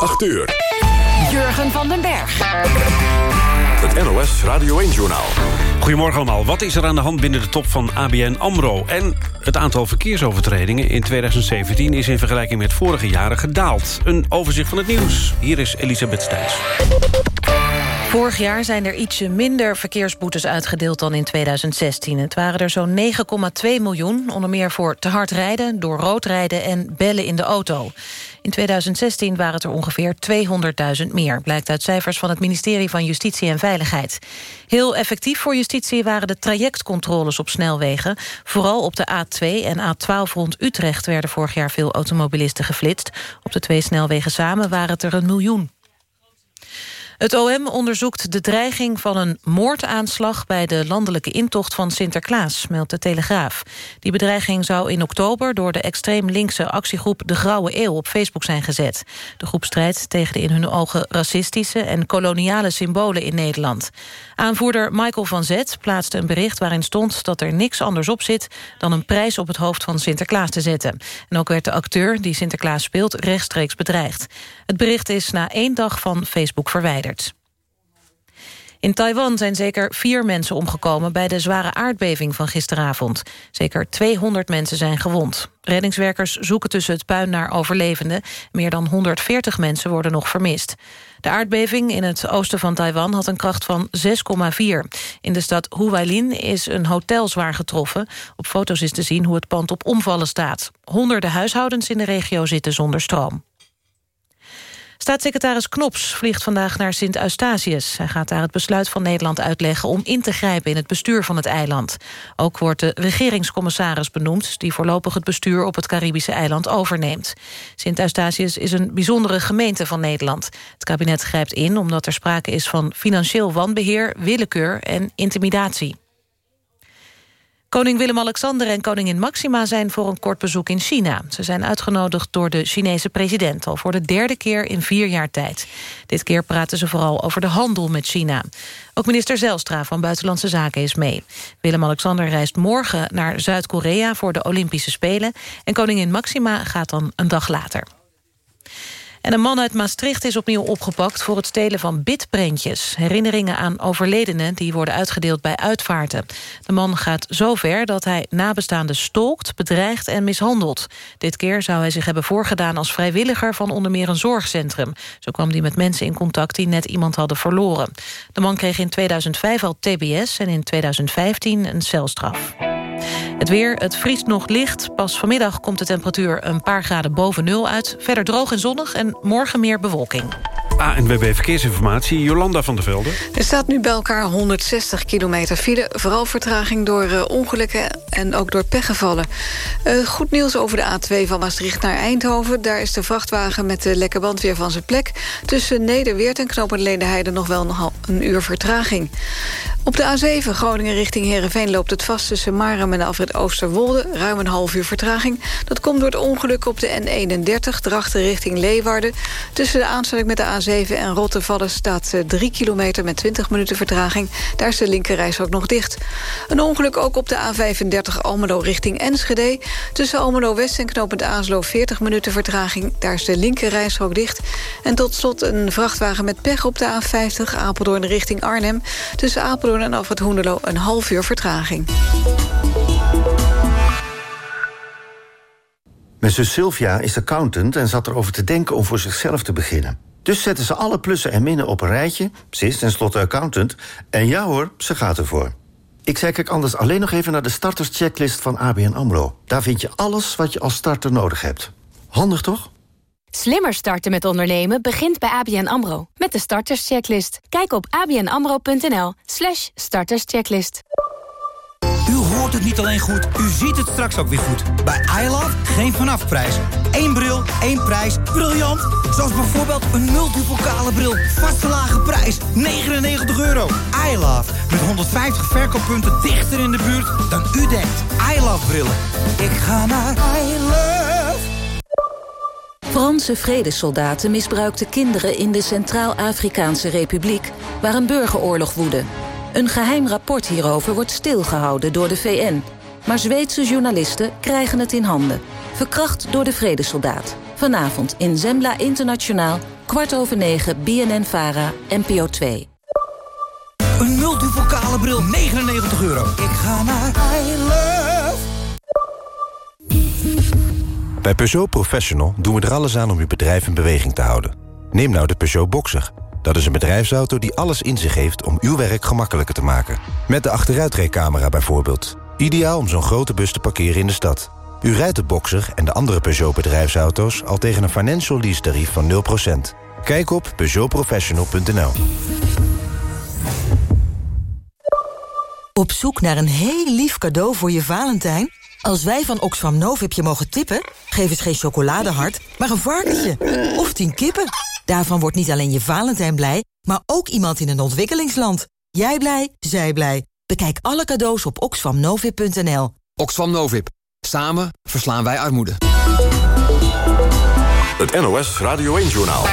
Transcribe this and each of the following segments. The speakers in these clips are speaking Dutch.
8 uur. Jurgen van den Berg. Het NOS Radio 1-journaal. Goedemorgen allemaal. Wat is er aan de hand binnen de top van ABN AMRO? En het aantal verkeersovertredingen in 2017 is in vergelijking met vorige jaren gedaald. Een overzicht van het nieuws. Hier is Elisabeth Stijns. Vorig jaar zijn er ietsje minder verkeersboetes uitgedeeld dan in 2016. Het waren er zo'n 9,2 miljoen, onder meer voor te hard rijden... door rood rijden en bellen in de auto. In 2016 waren het er ongeveer 200.000 meer... blijkt uit cijfers van het ministerie van Justitie en Veiligheid. Heel effectief voor justitie waren de trajectcontroles op snelwegen. Vooral op de A2 en A12 rond Utrecht... werden vorig jaar veel automobilisten geflitst. Op de twee snelwegen samen waren het er een miljoen. Het OM onderzoekt de dreiging van een moordaanslag... bij de landelijke intocht van Sinterklaas, meldt de Telegraaf. Die bedreiging zou in oktober door de extreem linkse actiegroep... De Grauwe Eeuw op Facebook zijn gezet. De groep strijdt tegen de in hun ogen racistische... en koloniale symbolen in Nederland. Aanvoerder Michael van Zet plaatste een bericht waarin stond... dat er niks anders op zit dan een prijs op het hoofd van Sinterklaas te zetten. En ook werd de acteur die Sinterklaas speelt rechtstreeks bedreigd. Het bericht is na één dag van Facebook verwijderd. In Taiwan zijn zeker vier mensen omgekomen... bij de zware aardbeving van gisteravond. Zeker 200 mensen zijn gewond. Reddingswerkers zoeken tussen het puin naar overlevenden. Meer dan 140 mensen worden nog vermist. De aardbeving in het oosten van Taiwan had een kracht van 6,4. In de stad Huailin is een hotel zwaar getroffen. Op foto's is te zien hoe het pand op omvallen staat. Honderden huishoudens in de regio zitten zonder stroom. Staatssecretaris Knops vliegt vandaag naar Sint-Eustatius. Hij gaat daar het besluit van Nederland uitleggen... om in te grijpen in het bestuur van het eiland. Ook wordt de regeringscommissaris benoemd... die voorlopig het bestuur op het Caribische eiland overneemt. Sint-Eustatius is een bijzondere gemeente van Nederland. Het kabinet grijpt in omdat er sprake is van financieel wanbeheer... willekeur en intimidatie. Koning Willem-Alexander en koningin Maxima zijn voor een kort bezoek in China. Ze zijn uitgenodigd door de Chinese president... al voor de derde keer in vier jaar tijd. Dit keer praten ze vooral over de handel met China. Ook minister Zelstra van Buitenlandse Zaken is mee. Willem-Alexander reist morgen naar Zuid-Korea voor de Olympische Spelen... en koningin Maxima gaat dan een dag later. En een man uit Maastricht is opnieuw opgepakt... voor het stelen van bitprentjes. Herinneringen aan overledenen die worden uitgedeeld bij uitvaarten. De man gaat zo ver dat hij nabestaanden stolkt, bedreigt en mishandelt. Dit keer zou hij zich hebben voorgedaan als vrijwilliger... van onder meer een zorgcentrum. Zo kwam hij met mensen in contact die net iemand hadden verloren. De man kreeg in 2005 al tbs en in 2015 een celstraf. Het weer, het vriest nog licht. Pas vanmiddag komt de temperatuur een paar graden boven nul uit. Verder droog en zonnig en morgen meer bewolking. ANWB Verkeersinformatie, Jolanda van der Velde. Er staat nu bij elkaar 160 kilometer file. Vooral vertraging door uh, ongelukken en ook door pechgevallen. Uh, goed nieuws over de A2 van Maastricht naar Eindhoven. Daar is de vrachtwagen met de lekke band weer van zijn plek. Tussen Nederweert en Knopen Ledenheide nog wel een, een uur vertraging. Op de A7 Groningen richting Heerenveen loopt het vast... tussen Marem en Alfred Oosterwolde, ruim een half uur vertraging. Dat komt door het ongeluk op de N31, drachten richting Leeuwarden. Tussen de aansluiting met de A7 en Rottevallen staat 3 eh, kilometer... met 20 minuten vertraging. Daar is de linkerreis ook nog dicht. Een ongeluk ook op de A35 Almelo richting Enschede. Tussen Almelo West en knooppunt Aaslo 40 minuten vertraging. Daar is de linkerreis ook dicht. En tot slot een vrachtwagen met pech op de A50 Apeldoorn richting Arnhem. Tussen Apeldoorn en af het Hoenderlo een half uur vertraging. Mijn zus Sylvia is accountant en zat erover te denken om voor zichzelf te beginnen. Dus zetten ze alle plussen en minnen op een rijtje. Ze is tenslotte accountant. En ja hoor, ze gaat ervoor. Ik zei kijk anders alleen nog even naar de starterschecklist van ABN AMRO. Daar vind je alles wat je als starter nodig hebt. Handig toch? Slimmer starten met ondernemen begint bij ABN AMRO. Met de starterschecklist. Kijk op abnamro.nl starterschecklist. Hoort het niet alleen goed, u ziet het straks ook weer goed. Bij iLove geen vanafprijs. Eén bril, één prijs. Briljant! Zoals bijvoorbeeld een multipokale bril. Vaste lage prijs. 99 euro. iLove. Met 150 verkooppunten dichter in de buurt dan u denkt. iLove brillen. Ik ga naar iLove. Franse vredessoldaten misbruikten kinderen in de Centraal-Afrikaanse Republiek... waar een burgeroorlog woedde. Een geheim rapport hierover wordt stilgehouden door de VN. Maar Zweedse journalisten krijgen het in handen. Verkracht door de vredessoldaat. Vanavond in Zembla Internationaal, kwart over negen, BNN-VARA, NPO 2. Een multipokale bril, 99 euro. Ik ga naar I Love. Bij Peugeot Professional doen we er alles aan om uw bedrijf in beweging te houden. Neem nou de Peugeot Boxer. Dat is een bedrijfsauto die alles in zich heeft om uw werk gemakkelijker te maken. Met de achteruitrijcamera bijvoorbeeld. Ideaal om zo'n grote bus te parkeren in de stad. U rijdt de Boxer en de andere Peugeot bedrijfsauto's... al tegen een financial lease tarief van 0%. Kijk op peugeotprofessional.nl. Op zoek naar een heel lief cadeau voor je Valentijn? Als wij van Oxfam Novib je mogen tippen... geef eens geen chocoladehart, maar een varkentje. Of tien kippen. Daarvan wordt niet alleen je Valentijn blij... maar ook iemand in een ontwikkelingsland. Jij blij, zij blij. Bekijk alle cadeaus op oxfamnovib.nl. Oxfam Novib. Samen verslaan wij armoede. Het NOS Radio 1-journaal.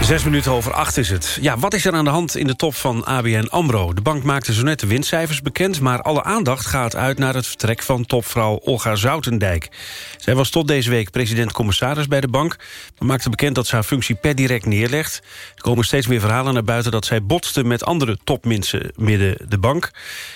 Zes minuten over acht is het. Ja, wat is er aan de hand in de top van ABN AMRO? De bank maakte zo net de winstcijfers bekend... maar alle aandacht gaat uit naar het vertrek van topvrouw Olga Zoutendijk. Zij was tot deze week president-commissaris bij de bank... maar maakte bekend dat ze haar functie per direct neerlegt. Er komen steeds meer verhalen naar buiten... dat zij botste met andere topmensen midden de bank.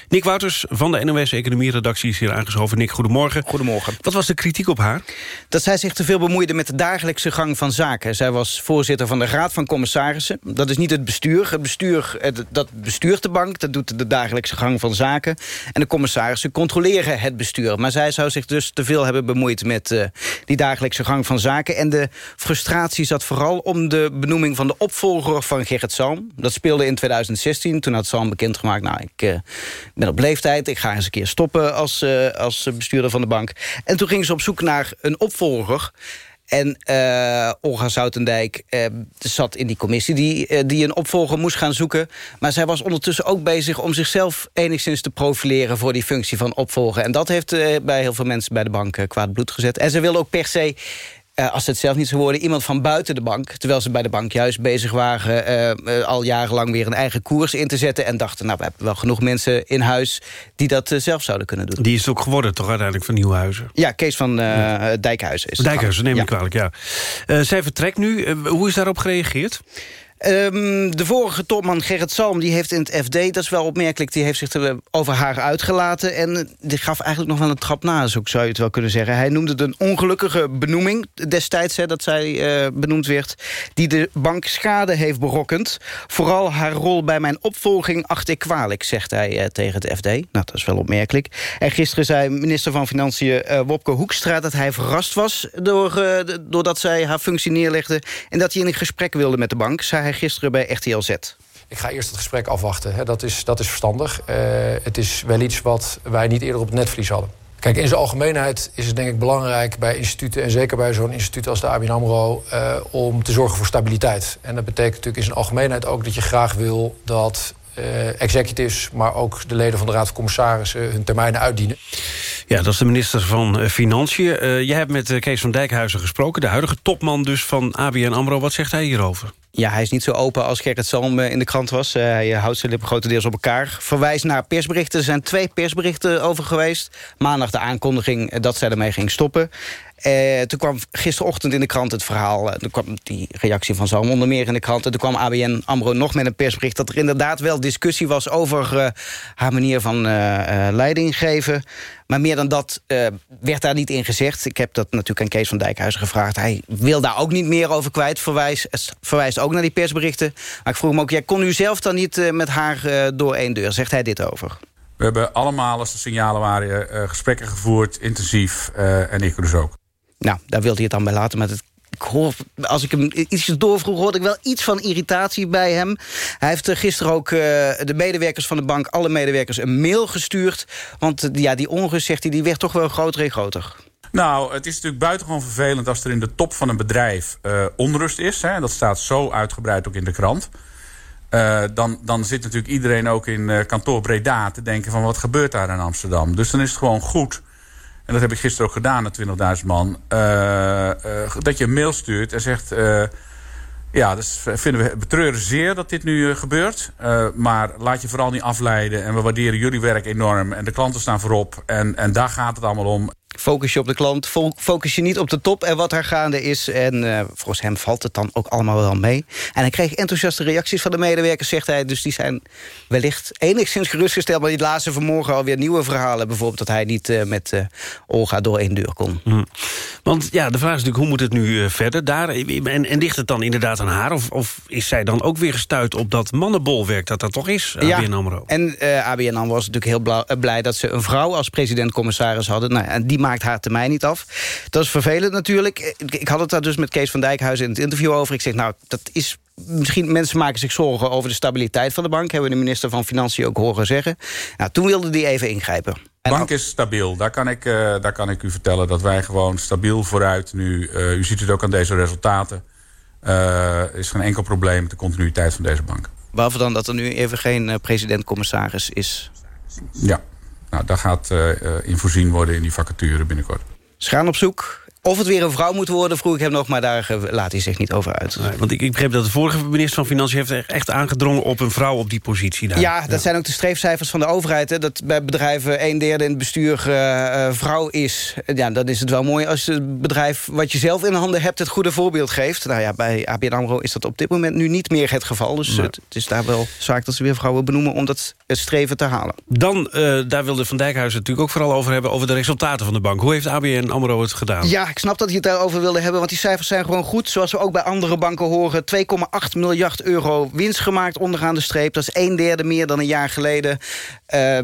Nick Wouters van de NOS Economie-redactie is hier aangeschoven. Nick, goedemorgen. Goedemorgen. Wat was de kritiek op haar? Dat zij zich te veel bemoeide met de dagelijkse gang van zaken. Zij was voorzitter van de Raad van Commissarissen. Dat is niet het bestuur. Het bestuur dat bestuurt de bank. Dat doet de dagelijkse gang van zaken. En de commissarissen controleren het bestuur. Maar zij zou zich dus te veel hebben bemoeid met uh, die dagelijkse gang van zaken. En de frustratie zat vooral om de benoeming van de opvolger van Gerrit Salm. Dat speelde in 2016. Toen had Salm bekendgemaakt... nou, ik uh, ben op leeftijd. Ik ga eens een keer stoppen als, uh, als bestuurder van de bank. En toen gingen ze op zoek naar een opvolger... En uh, Olga Zoutendijk uh, zat in die commissie die, uh, die een opvolger moest gaan zoeken. Maar zij was ondertussen ook bezig om zichzelf enigszins te profileren... voor die functie van opvolger. En dat heeft bij heel veel mensen bij de bank kwaad bloed gezet. En ze wil ook per se uh, als het zelf niet zou worden, iemand van buiten de bank. Terwijl ze bij de bank juist bezig waren uh, uh, al jarenlang weer een eigen koers in te zetten. En dachten, nou, we hebben wel genoeg mensen in huis die dat zelf zouden kunnen doen. Die is het ook geworden, toch uiteindelijk, van Nieuwhuizen? Ja, Kees van ja. Dijkhuizen is Dijkhuizen, neem ik ja. kwalijk, ja. zij vertrekt nu. hoe is daarop gereageerd? Um, de vorige topman Gerrit Salm die heeft in het FD, dat is wel opmerkelijk... die heeft zich er over haar uitgelaten. En die gaf eigenlijk nog wel een trap na, zo zou je het wel kunnen zeggen. Hij noemde het een ongelukkige benoeming destijds... Hè, dat zij uh, benoemd werd, die de bank schade heeft berokkend. Vooral haar rol bij mijn opvolging acht ik kwalijk, zegt hij tegen het FD. Nou, dat is wel opmerkelijk. En gisteren zei minister van Financiën Wopke Hoekstra... dat hij verrast was door, doordat zij haar functie neerlegde... en dat hij in een gesprek wilde met de bank... Zei hij gisteren bij RTL Z. Ik ga eerst het gesprek afwachten. Dat is, dat is verstandig. Uh, het is wel iets wat wij niet eerder op het netvlies hadden. Kijk, in zijn algemeenheid is het denk ik belangrijk bij instituten... en zeker bij zo'n instituut als de ABN AMRO... Uh, om te zorgen voor stabiliteit. En dat betekent natuurlijk in zijn algemeenheid ook dat je graag wil... dat uh, executives, maar ook de leden van de Raad van Commissarissen... hun termijnen uitdienen. Ja, dat is de minister van Financiën. Uh, jij hebt met Kees van Dijkhuizen gesproken, de huidige topman dus van ABN AMRO. Wat zegt hij hierover? Ja, hij is niet zo open als Gerrit Salm in de krant was. Uh, hij houdt zijn lippen grotendeels op elkaar. Verwijst naar persberichten. Er zijn twee persberichten over geweest. Maandag de aankondiging dat zij ermee ging stoppen. Uh, toen kwam gisterochtend in de krant het verhaal... Uh, toen kwam die reactie van Salm onder meer in de krant... en toen kwam ABN AMRO nog met een persbericht... dat er inderdaad wel discussie was over uh, haar manier van leiding geven. Maar meer dan dat werd daar niet in gezegd. Ik heb dat natuurlijk aan Kees van Dijkhuizen gevraagd. Hij wil daar ook niet meer over kwijt. Verwijs, verwijst ook naar die persberichten. Maar ik vroeg hem ook, ja, kon u zelf dan niet met haar door één deur? Zegt hij dit over? We hebben allemaal, als de signalen waren, gesprekken gevoerd, intensief. en ik dus ook. Nou, daar wilde hij het dan bij laten. Maar het, ik hoor, als ik hem iets doorvroeg, hoorde ik wel iets van irritatie bij hem. Hij heeft gisteren ook uh, de medewerkers van de bank... alle medewerkers een mail gestuurd. Want uh, ja, die onrust, zegt hij, die werd toch wel groter en groter. Nou, het is natuurlijk buitengewoon vervelend... als er in de top van een bedrijf onrust is. Hè, dat staat zo uitgebreid ook in de krant. dan, dan zit natuurlijk iedereen ook in kantoor Breda te denken... van wat gebeurt daar in Amsterdam. Dus dan is het gewoon goed en dat heb ik gisteren ook gedaan naar 20.000 man... Uh, uh, dat je een mail stuurt en zegt... Uh, ja, dat vinden we betreuren zeer dat dit nu gebeurt. maar laat je vooral niet afleiden. En we waarderen jullie werk enorm. En de klanten staan voorop. En, en daar gaat het allemaal om. Focus je op de klant, focus je niet op de top en wat er gaande is. En uh, volgens hem valt het dan ook allemaal wel mee. En hij kreeg enthousiaste reacties van de medewerkers, zegt hij. Dus die zijn wellicht enigszins gerustgesteld. Maar die laatste vanmorgen alweer nieuwe verhalen. Bijvoorbeeld dat hij niet uh, met uh, Olga door één deur kon. Hm. Want ja, de vraag is natuurlijk, hoe moet het nu verder daar? En, en ligt het dan inderdaad aan haar? Of, of is zij dan ook weer gestuurd op dat mannenbolwerk dat dat toch is, ABN ja, AMRO? En ABN AMRO was natuurlijk heel blij dat ze een vrouw als president-commissaris hadden. Nou, en die maakt haar termijn niet af. Dat is vervelend natuurlijk. Ik had het daar dus met Kees van Dijkhuizen in het interview over. Ik zeg, nou, dat is misschien mensen maken zich zorgen over de stabiliteit van de bank. Hebben we de minister van Financiën ook horen zeggen. Nou, toen wilde die even ingrijpen. De bank is stabiel. Daar kan, ik, uh, daar kan ik u vertellen dat wij gewoon stabiel vooruit nu... Uh, u ziet het ook aan deze resultaten. Uh, is geen enkel probleem met de continuïteit van deze bank. Behalve dan dat er nu even geen president-commissaris is. Ja, nou, daar gaat uh, in voorzien worden in die vacature binnenkort. Ze gaan op zoek of het weer een vrouw moet worden, vroeg ik hem nog... maar daar eh, laat hij zich niet over uit. Nee, want ik, ik begreep dat de vorige minister van Financiën... heeft echt aangedrongen op een vrouw op die positie. Daar. Ja, dat zijn ook de streefcijfers van de overheid. Hè, dat bij bedrijven een derde in het bestuur uh, vrouw is. Ja, dan is het wel mooi als het bedrijf wat je zelf in handen hebt... het goede voorbeeld geeft. Nou ja, bij ABN AMRO is dat op dit moment nu niet meer het geval. Dus het, het, is daar wel zaak dat ze weer vrouwen benoemen... om dat streven te halen. Dan, uh, daar wilde Van Dijkhuizen natuurlijk ook vooral over hebben... over de resultaten van de bank. Hoe heeft ABN AMRO het gedaan? Ja, ik snap dat hij het daarover wilde hebben, want die cijfers zijn gewoon goed. Zoals we ook bij andere banken horen. 2,8 miljard euro winst gemaakt onderaan de streep. Dat is een derde meer dan een jaar geleden. Uh,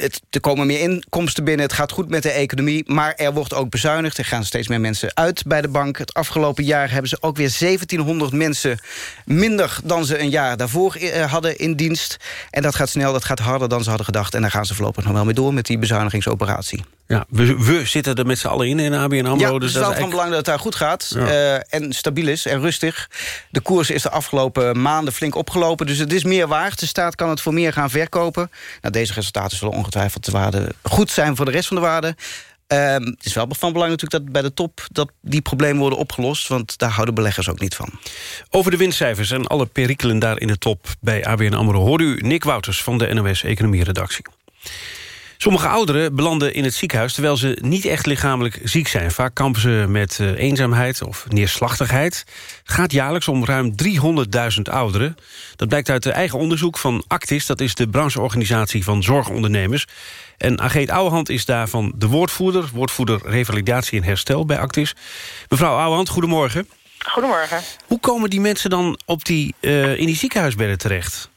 het, er komen meer inkomsten binnen. Het gaat goed met de economie. Maar er wordt ook bezuinigd. Er gaan steeds meer mensen uit bij de bank. Het afgelopen jaar hebben ze ook weer 1700 mensen minder dan ze een jaar daarvoor uh, hadden in dienst. En dat gaat snel, dat gaat harder dan ze hadden gedacht. En daar gaan ze voorlopig nog wel mee door met die bezuinigingsoperatie. Ja, we, we zitten er met z'n allen in in ABN AMRO. Ja, dus het is wel van belang dat het daar goed gaat. Uh, en stabiel is en rustig. De koers is de afgelopen maanden flink opgelopen. Dus het is meer waard. De staat kan het voor meer gaan verkopen. Nou, deze resultaten zullen ongetwijfeld de waarde goed zijn voor de rest van de waarde. Uh, het is wel van belang natuurlijk dat bij de top dat die problemen worden opgelost. Want daar houden beleggers ook niet van. Over de winstcijfers en alle perikelen daar in de top bij ABN AMRO... hoort u Nick Wouters van de NOS Economie Redactie. Sommige ouderen belanden in het ziekenhuis terwijl ze niet echt lichamelijk ziek zijn. Vaak kampen ze met uh, eenzaamheid of neerslachtigheid. Het gaat jaarlijks om ruim 300.000 ouderen. Dat blijkt uit de eigen onderzoek van Actis. Dat is de brancheorganisatie van zorgondernemers. En Ageet Ouwehand is daarvan de woordvoerder. Woordvoerder Revalidatie en Herstel bij Actis. Mevrouw Ouwehand, goedemorgen. Goedemorgen. Hoe komen die mensen dan op die, uh, in die ziekenhuisbedden terecht?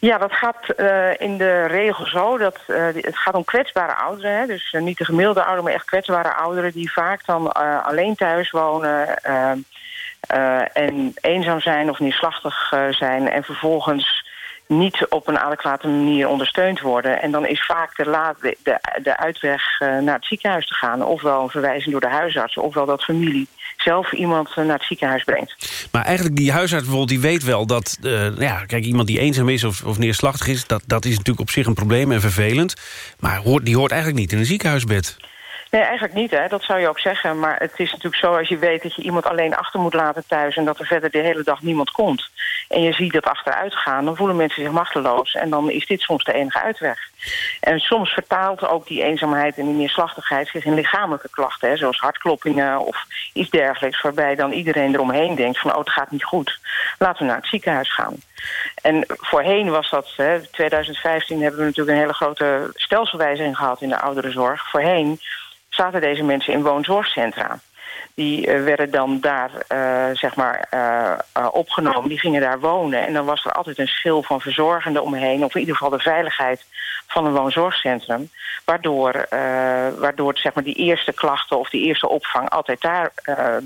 Ja, dat gaat uh, in de regel zo. Dat, uh, het gaat om kwetsbare ouderen. Hè? Dus uh, niet de gemiddelde ouderen, maar echt kwetsbare ouderen... die vaak dan alleen thuis wonen... en eenzaam zijn of neerslachtig zijn... en vervolgens niet op een adequate manier ondersteund worden. En dan is vaak de, laat, de, de uitweg naar het ziekenhuis te gaan... ofwel een verwijzing door de huisarts... ofwel dat familie zelf iemand eh, naar het ziekenhuis brengt. Maar eigenlijk die huisarts bijvoorbeeld, die weet wel dat... Uh, ja, kijk, iemand die eenzaam is of, of neerslachtig is... Dat, dat is natuurlijk op zich een probleem en vervelend. Maar hoort, die hoort eigenlijk niet in een ziekenhuisbed. Nee, eigenlijk niet, hè. dat zou je ook zeggen. Maar het is natuurlijk zo als je weet dat je iemand alleen achter moet laten thuis... en dat er verder de hele dag niemand komt. En je ziet dat achteruit gaan, dan voelen mensen zich machteloos. En dan is dit soms de enige uitweg. En soms vertaalt ook die eenzaamheid en die neerslachtigheid... zich in lichamelijke klachten, hè, zoals hartkloppingen of iets dergelijks... waarbij dan iedereen eromheen denkt van, oh, het gaat niet goed. Laten we naar het ziekenhuis gaan. En voorheen was dat, hè, 2015 hebben we natuurlijk een hele grote stelselwijziging gehad in de ouderenzorg. Voorheen zaten deze mensen in woonzorgcentra. Die uh, werden dan daar uh, zeg maar, uh, opgenomen. Die gingen daar wonen. En dan was er altijd een schil van verzorgenden omheen. Of in ieder geval de veiligheid van een woonzorgcentrum. Waardoor, waardoor zeg maar, die eerste klachten of die eerste opvang altijd daar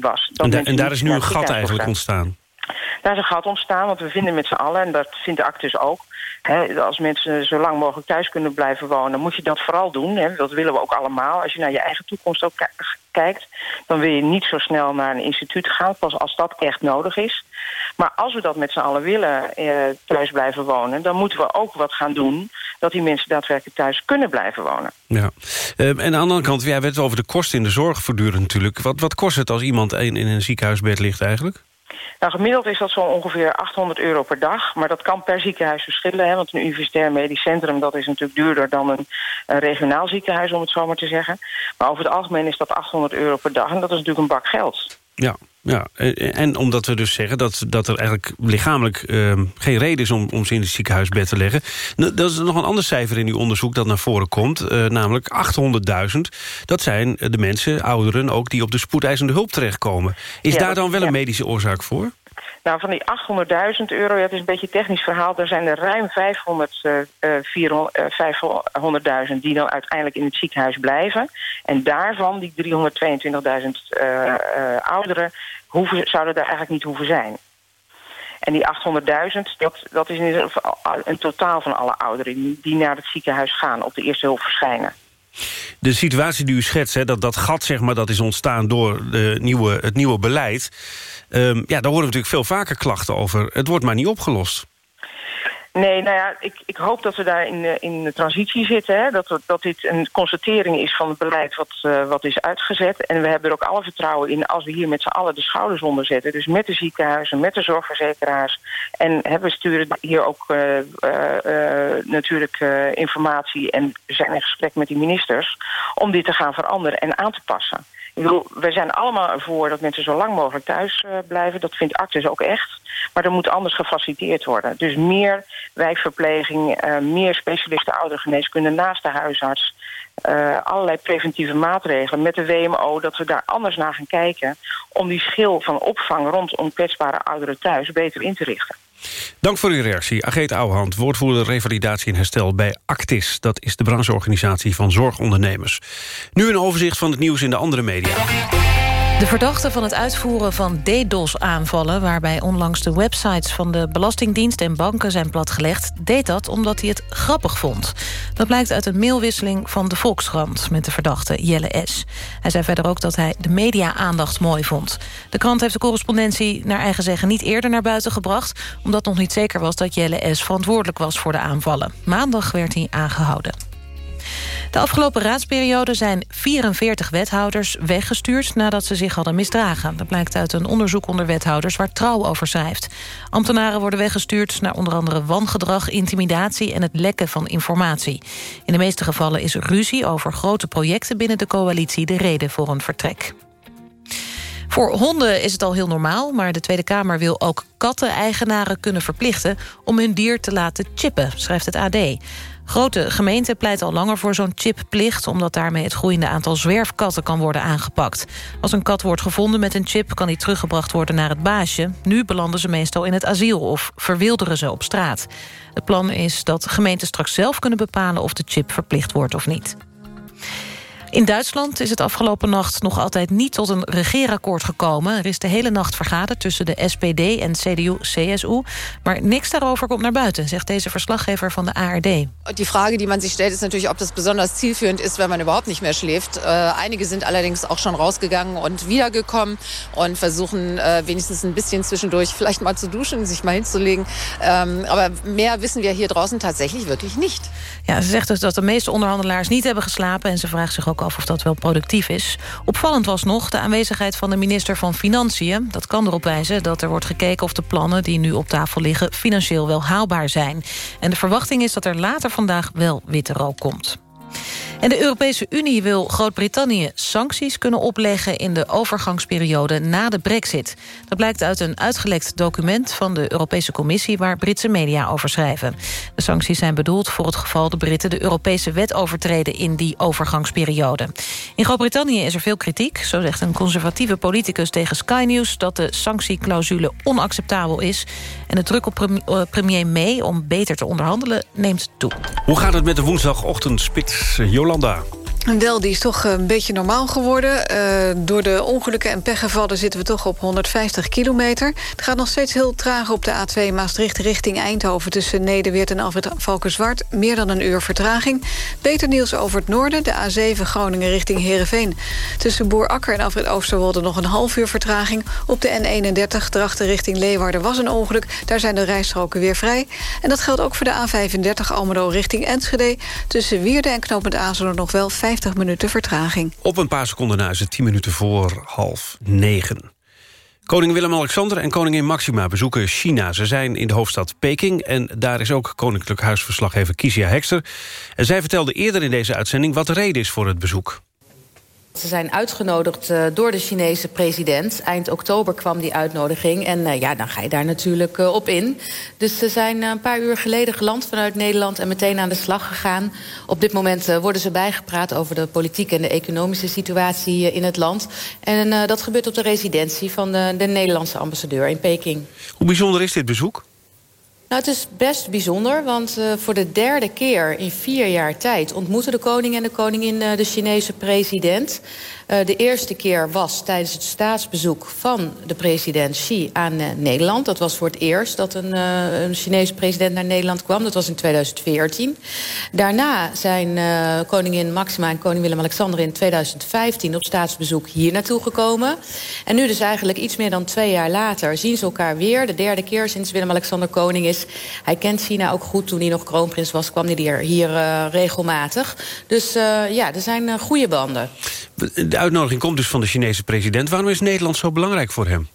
was. En, en, daar is nu een gat eigenlijk ontstaan? Daar is een gat ontstaan, want we vinden met z'n allen... en dat vindt de actus ook als mensen zo lang mogelijk thuis kunnen blijven wonen... moet je dat vooral doen. Dat willen we ook allemaal. Als je naar je eigen toekomst ook kijkt... dan wil je niet zo snel naar een instituut gaan... pas als dat echt nodig is. Maar als we dat met z'n allen willen eh, thuis blijven wonen... dan moeten we ook wat gaan doen... dat die mensen daadwerkelijk thuis kunnen blijven wonen. Ja. Uh, en aan de andere kant, we het over de kosten in de zorg voortdurend natuurlijk. Wat, wat kost het als iemand in een ziekenhuisbed ligt eigenlijk? Nou, gemiddeld is dat zo ongeveer 800 euro per dag. Maar dat kan per ziekenhuis verschillen. Hè, want een universitair medisch centrum dat is natuurlijk duurder dan een, regionaal ziekenhuis, om het zo maar te zeggen. Maar over het algemeen is dat 800 euro per dag. En dat is natuurlijk een bak geld. Ja, ja. en omdat we dus zeggen dat, dat er eigenlijk lichamelijk uh, geen reden is... om, om ze in het ziekenhuisbed te leggen. Dat is nog een ander cijfer in uw onderzoek dat naar voren komt. Uh, namelijk 800.000. Dat zijn de mensen, ouderen ook, die op de spoedeisende hulp terechtkomen. Is Ja, daar dan wel een medische oorzaak voor? Nou, van die 800.000 euro, het is een beetje een technisch verhaal... er zijn er ruim 500, eh, eh, 400, eh, 500.000 die dan uiteindelijk in het ziekenhuis blijven. En daarvan, die 322.000 eh, eh, ouderen... Hoeven, zouden daar eigenlijk niet hoeven zijn. En die 800.000, dat, dat is een totaal van alle ouderen... die naar het ziekenhuis gaan, op de eerste hulp verschijnen. De situatie die u schetst, hè, dat, dat gat zeg maar, dat is ontstaan door de nieuwe, het nieuwe beleid... ehm, ja, daar horen we natuurlijk veel vaker klachten over. Het wordt maar niet opgelost. Nee, nou ja, ik, ik hoop dat we daar in, de- in de transitie zitten. Hè? Dat, dat dit een constatering is van het beleid wat, eh, wat is uitgezet. En we hebben er ook alle vertrouwen in als we hier met z'n allen de schouders onder zetten. Dus met de ziekenhuizen, met de zorgverzekeraars. En we sturen hier ook eh, eh, eh, natuurlijk eh, informatie en zijn in gesprek met die ministers... om dit te gaan veranderen en aan te passen. We zijn allemaal ervoor dat mensen zo lang mogelijk thuis eh, blijven. Dat vindt Actus ook echt. Maar er moet anders gefaciliteerd worden. Dus meer wijkverpleging, eh, meer specialisten oudergeneeskunde naast de huisarts. eh, allerlei preventieve maatregelen met de WMO... dat we daar anders naar gaan kijken... om die schil van opvang rondom kwetsbare ouderen thuis beter in te richten. Dank voor uw reactie. Ageet Ouwehand, woordvoerder Revalidatie en Herstel bij Actis. Dat is de brancheorganisatie van zorgondernemers. Nu een overzicht van het nieuws in de andere media. De verdachte van het uitvoeren van DDoS-aanvallen... waarbij onlangs de websites van de Belastingdienst en banken zijn platgelegd... deed dat omdat hij het grappig vond. Dat blijkt uit een mailwisseling van de Volkskrant... met de verdachte Jelle S. Hij zei verder ook dat hij de media-aandacht mooi vond. De krant heeft de correspondentie naar eigen zeggen niet eerder naar buiten gebracht... omdat nog niet zeker was dat Jelle S. verantwoordelijk was voor de aanvallen. Maandag werd hij aangehouden. De afgelopen raadsperiode zijn 44 wethouders weggestuurd... nadat ze zich hadden misdragen. Dat blijkt uit een onderzoek onder wethouders waar Trouw over schrijft. Ambtenaren worden weggestuurd naar onder andere wangedrag, intimidatie... en het lekken van informatie. In de meeste gevallen is ruzie over grote projecten binnen de coalitie... de reden voor een vertrek. Voor honden is het al heel normaal, maar de Tweede Kamer wil ook katten-eigenaren kunnen verplichten om hun dier te laten chippen, schrijft het AD. Grote gemeenten pleiten al langer voor zo'n chipplicht... omdat daarmee het groeiende aantal zwerfkatten kan worden aangepakt. Als een kat wordt gevonden met een chip... kan die teruggebracht worden naar het baasje. Nu belanden ze meestal in het asiel of verwilderen ze op straat. Het plan is dat gemeenten straks zelf kunnen bepalen... of de chip verplicht wordt of niet. In Duitsland is het afgelopen nacht nog altijd niet tot een regeerakkoord gekomen. Er is de hele nacht vergaderd tussen de SPD en CDU-CSU. Maar niks daarover komt naar buiten, zegt deze verslaggever van de ARD. Die Frage, die man sich stellt, ist natürlich, ob das besonders zielführend ist, wenn man überhaupt nicht mehr schläft. Äh, einige sind allerdings auch schon rausgegangen und wiedergekommen und versuchen äh, wenigstens ein bisschen zwischendurch vielleicht mal zu duschen, sich mal hinzulegen. Ähm, aber mehr wissen wir hier draußen tatsächlich wirklich nicht. Ja, ze zegt dus dat de meeste onderhandelaars niet hebben geslapen... en ze vraagt zich ook af of dat wel productief is. Opvallend was nog de aanwezigheid van de minister van Financiën. Dat kan erop wijzen dat er wordt gekeken of de plannen... die nu op tafel liggen financieel wel haalbaar zijn. En de verwachting is dat er later vandaag wel witte rook komt. En de Europese Unie wil Groot-Brittannië sancties kunnen opleggen... in de overgangsperiode na de brexit. Dat blijkt uit een uitgelekt document van de Europese Commissie... waar Britse media over schrijven. De sancties zijn bedoeld voor het geval de Britten... de Europese wet overtreden in die overgangsperiode. In Groot-Brittannië is er veel kritiek. Zo zegt een conservatieve politicus tegen Sky News... dat de sanctieclausule onacceptabel is. En de druk op eh, premier May om beter te onderhandelen neemt toe. Hoe gaat het met de woensdagochtendspits, Jolanda? Wel, die is toch een beetje normaal geworden. Uh, door de ongelukken en pechgevallen zitten we toch op 150 kilometer. Het gaat nog steeds heel traag op de A2 Maastricht richting Eindhoven... tussen Nederweert en Alfred Valkenswart. Meer dan een uur vertraging. Beter nieuws over het noorden, de A7 Groningen richting Heerenveen. Tussen Boerakker en Alfred Oosterwolde nog een half uur vertraging. Op de N31 Drachten richting Leeuwarden was een ongeluk. Daar zijn de rijstroken weer vrij. En dat geldt ook voor de A35 Almelo richting Enschede. Tussen Wierde en Knopend Azelen nog wel 50 minuten vertraging. Op een paar seconden na is het 10 minuten voor half negen. Koning Willem-Alexander en koningin Maxima bezoeken China. Ze zijn in de hoofdstad Peking en daar is ook koninklijk huisverslaggever Kizia Hekster. En zij vertelde eerder in deze uitzending wat de reden is voor het bezoek. Ze zijn uitgenodigd uh, door de Chinese president. Eind oktober kwam die uitnodiging. En uh, ja, dan ga je daar natuurlijk uh, op in. Dus ze zijn een paar uur geleden geland vanuit Nederland... en meteen aan de slag gegaan. Op dit moment worden ze bijgepraat over de politieke en de economische situatie in het land. En dat gebeurt op de residentie van de, de Nederlandse ambassadeur in Peking. Hoe bijzonder is dit bezoek? Nou, het is best bijzonder, want uh, voor de derde keer in vier jaar tijd... ontmoeten de koning en de koningin uh, de Chinese president. Uh, de eerste keer was tijdens het staatsbezoek van de president Xi aan Nederland. Dat was voor het eerst dat een, een Chinese president naar Nederland kwam. Dat was in 2014. Daarna zijn koningin Maxima en koning Willem-Alexander in 2015... op staatsbezoek hier naartoe gekomen. En nu dus eigenlijk iets meer dan twee jaar later zien ze elkaar weer. De derde keer sinds Willem-Alexander koning is. Hij kent China ook goed. Toen hij nog kroonprins was, kwam hij hier, hier regelmatig. Dus ja, er zijn goede banden. De uitnodiging komt dus van de Chinese president. Waarom is Nederland zo belangrijk voor hem?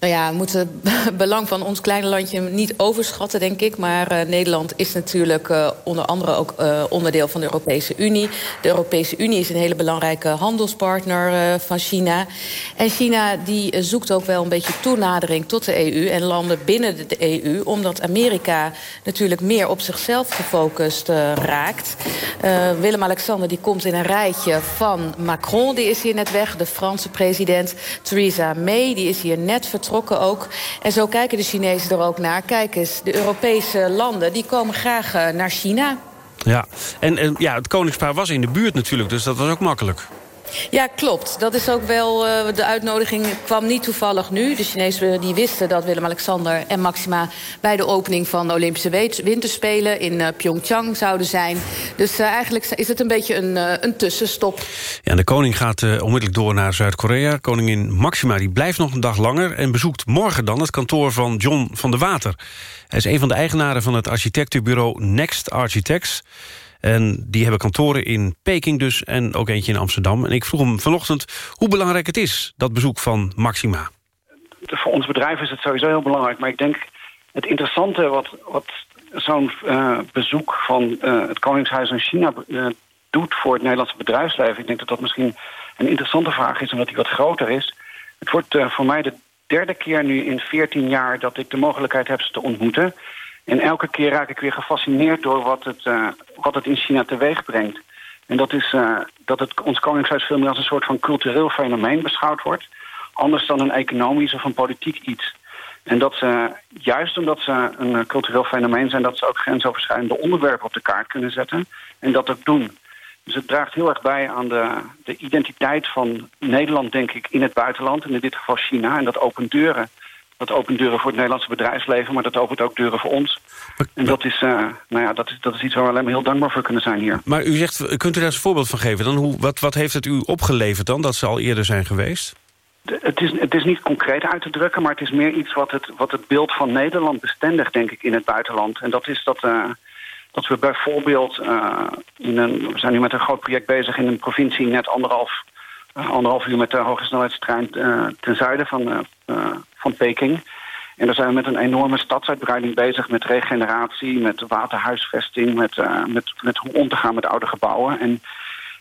Nou ja, we moeten het belang van ons kleine landje niet overschatten, denk ik. Maar uh, Nederland is natuurlijk uh, onder andere ook uh, onderdeel van de Europese Unie. De Europese Unie is een hele belangrijke handelspartner van China. En China die zoekt ook wel een beetje toenadering tot de EU... en landen binnen de EU, omdat Amerika natuurlijk meer op zichzelf gefocust raakt. Willem-Alexander die komt in een rijtje van Macron, die is hier net weg. De Franse president Theresa May, die is hier net vertrokken ook. En zo kijken de Chinezen er ook naar. Kijk eens, de Europese landen die komen graag uh, naar China. Ja, en, en ja, het koningspaar was in de buurt natuurlijk, dus dat was ook makkelijk. Ja, klopt. Dat is ook wel, uh, de uitnodiging kwam niet toevallig nu. De Chinezen die wisten dat Willem-Alexander en Maxima... bij de opening van de Olympische Winterspelen in uh, Pyeongchang zouden zijn. Dus eigenlijk is het een beetje een, een tussenstop. Ja, de koning gaat onmiddellijk door naar Zuid-Korea. Koningin Maxima die blijft nog een dag langer... en bezoekt morgen dan het kantoor van John van der Water. Hij is een van de eigenaren van het architectenbureau Next Architects... En die hebben kantoren in Peking dus en ook eentje in Amsterdam. En ik vroeg hem vanochtend hoe belangrijk het is, dat bezoek van Maxima. Voor ons bedrijf is het sowieso heel belangrijk. Maar ik denk het interessante wat, wat zo'n uh, bezoek van uh, het Koningshuis in China uh, doet voor het Nederlandse bedrijfsleven. Ik denk dat dat misschien een interessante vraag is, omdat die wat groter is. Het wordt voor mij de derde keer nu in 14 jaar dat ik de mogelijkheid heb ze te ontmoeten. En elke keer raak ik weer gefascineerd door wat het, uh, wat het in China teweeg brengt. En dat is uh, dat het ons Koningshuis veel meer als een soort van cultureel fenomeen beschouwd wordt. Anders dan een economisch of een politiek iets. En dat ze, juist omdat ze een cultureel fenomeen zijn... dat ze ook grensoverschrijdende onderwerpen op de kaart kunnen zetten. En dat ook doen. Dus het draagt heel erg bij aan de, de identiteit van Nederland, denk ik, in het buitenland. En in dit geval China. En dat opent deuren dat opent deuren voor het Nederlandse bedrijfsleven... maar dat opent ook deuren voor ons. En dat is, uh, nou ja, dat is, dat is iets waar we alleen maar heel dankbaar voor kunnen zijn hier. Maar u zegt, kunt u daar eens een voorbeeld van geven? Dan hoe, wat, wat heeft het u opgeleverd dan, dat ze al eerder zijn geweest? De, het, is, het is niet concreet uit te drukken... maar het is meer iets wat het, wat het beeld van Nederland bestendigt, denk ik, in het buitenland. En dat is dat... Uh, dat we bijvoorbeeld, uh, in een, we zijn nu met een groot project bezig in een provincie net anderhalf anderhalf uur met de hoge snelheidstrein uh, ten zuiden van, van Peking. En daar zijn we met een enorme stadsuitbreiding bezig met regeneratie, met waterhuisvesting, met, uh, met, met hoe om te gaan met oude gebouwen. En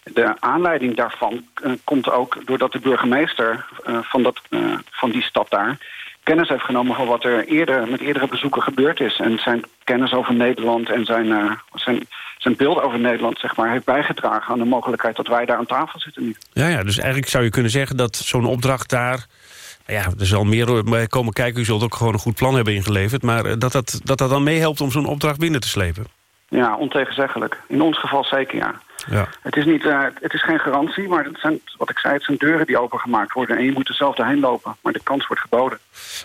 de aanleiding daarvan komt ook doordat de burgemeester van, dat, van die stad daar kennis heeft genomen van wat er eerder met eerdere bezoeken gebeurd is. En zijn kennis over Nederland en zijn, zijn zijn beeld over Nederland zeg maar, heeft bijgedragen aan de mogelijkheid dat wij daar aan tafel zitten nu. Ja, ja dus eigenlijk zou je kunnen zeggen dat zo'n opdracht daar... Ja, er zal meer komen kijken. U zult ook gewoon een goed plan hebben ingeleverd. Maar eh, dat dat, dat, dat dan meehelpt om zo'n opdracht binnen te slepen. Ja, ontegenzeggelijk. In ons geval zeker, ja. ja. Het, is niet, uh, het is geen garantie, maar het zijn, wat ik zei, het zijn deuren die opengemaakt worden. En je moet er zelf doorheen lopen, maar de kans wordt geboden.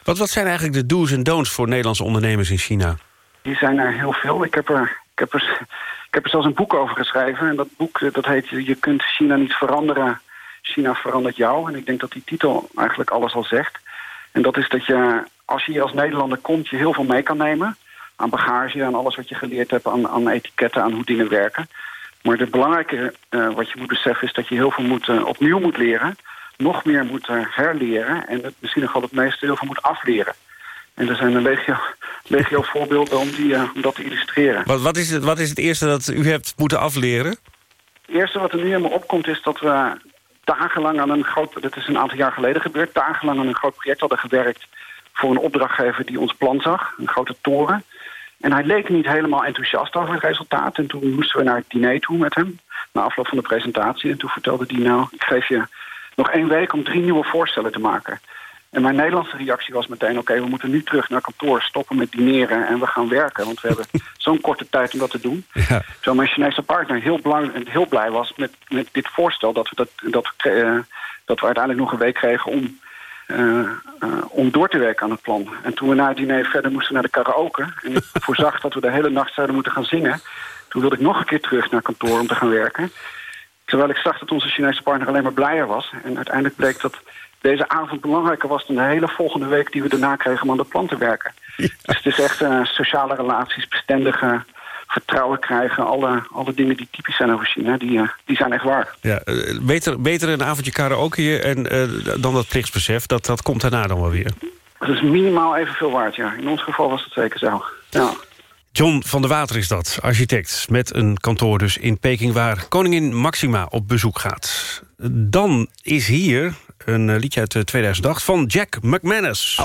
Wat, wat zijn eigenlijk de do's en don'ts voor Nederlandse ondernemers in China? Die zijn er heel veel. Ik heb er, ik heb er ik heb er zelfs een boek over geschreven. En dat boek eh, dat heet Je kunt China niet veranderen. China verandert jou. En ik denk dat die titel eigenlijk alles al zegt. En dat is dat je, als je hier als Nederlander komt... je heel veel mee kan nemen. Aan bagage, aan alles wat je geleerd hebt... aan, aan etiketten, aan hoe dingen werken. Maar het belangrijke uh, wat je moet beseffen is dat je heel veel moet, uh, opnieuw moet leren. nog meer moeten herleren... en het misschien nog wel het meeste heel veel moet afleren. En er zijn een legio, legio voorbeelden om, die, om dat te illustreren. Wat, wat, is het, wat is het eerste dat u hebt moeten afleren? Het eerste wat er nu helemaal opkomt is dat we dagenlang aan een groot... dat is een aantal jaar geleden gebeurd... dagenlang aan een groot project hadden gewerkt... voor een opdrachtgever die ons plan zag, een grote toren. En hij leek niet helemaal enthousiast over het resultaat. En toen moesten we naar het diner toe met hem, na afloop van de presentatie. En toen vertelde hij nou, ik geef je nog één week om drie nieuwe voorstellen te maken. En mijn Nederlandse reactie was meteen... oké, we moeten nu terug naar kantoor, stoppen met dineren... en we gaan werken, want we hebben zo'n korte tijd om dat te doen. Ja. Zo mijn Chinese partner heel blij, heel blij was met, met dit voorstel... dat we, dat, dat, uh, dat we uiteindelijk nog een week kregen om, uh, uh, om door te werken aan het plan. En toen we na het diner verder moesten naar de karaoke... en ik voorzag dat we de hele nacht zouden moeten gaan zingen... toen wilde ik nog een keer terug naar kantoor om te gaan werken... Terwijl ik zag dat onze Chinese partner alleen maar blijer was. En uiteindelijk bleek dat deze avond belangrijker was dan de hele volgende week... die we daarna kregen om aan het plan te werken. Dus het is echt uh, sociale relaties, bestendige vertrouwen krijgen. Alle, alle dingen die typisch zijn over China, die, uh, die zijn echt waar. Ja, uh, beter, beter een avondje karaoke en, dan dat plichtsbesef. Dat, dat komt daarna dan wel weer. Dat is minimaal evenveel waard, ja. In ons geval was het zeker zo. Ja. John van der Water is dat, architect. Met een kantoor dus in Peking waar koningin Maxima op bezoek gaat. Dan is hier een liedje uit 2008 van Jack McManus.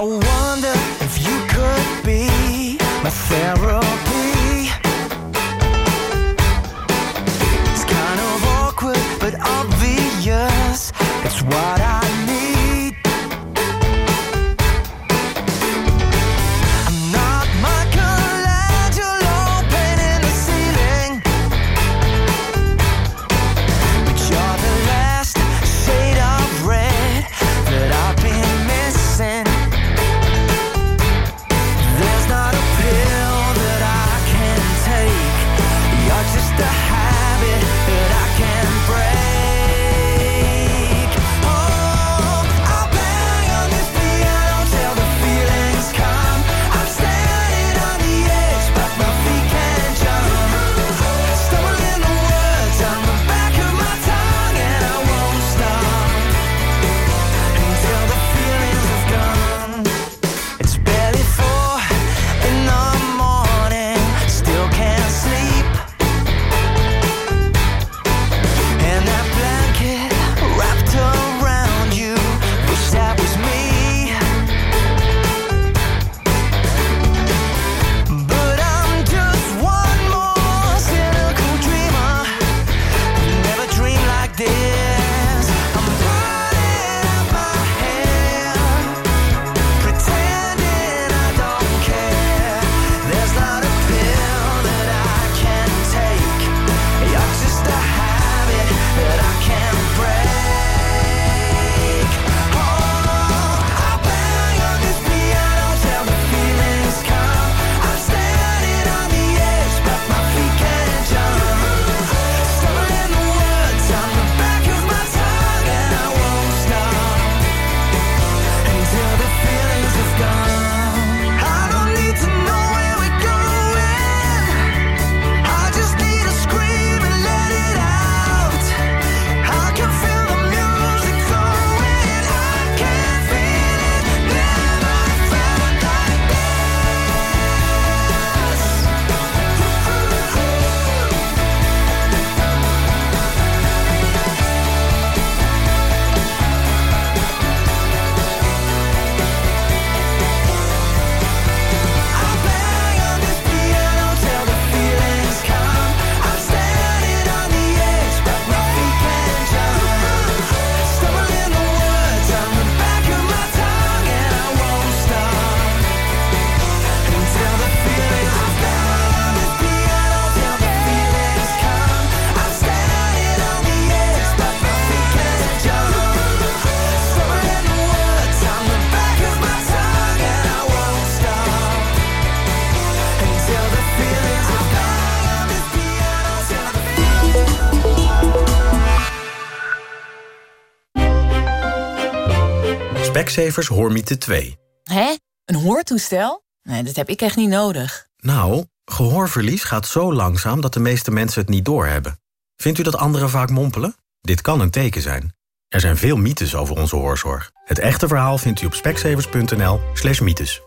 Specsavers Hoormiete 2. Hè? Een hoortoestel? Nee, dat heb ik echt niet nodig. Nou, gehoorverlies gaat zo langzaam dat de meeste mensen het niet doorhebben. Vindt u dat anderen vaak mompelen? Dit kan een teken zijn. Er zijn veel mythes over onze hoorzorg. Het echte verhaal vindt u op speksevers.nl slash mythes.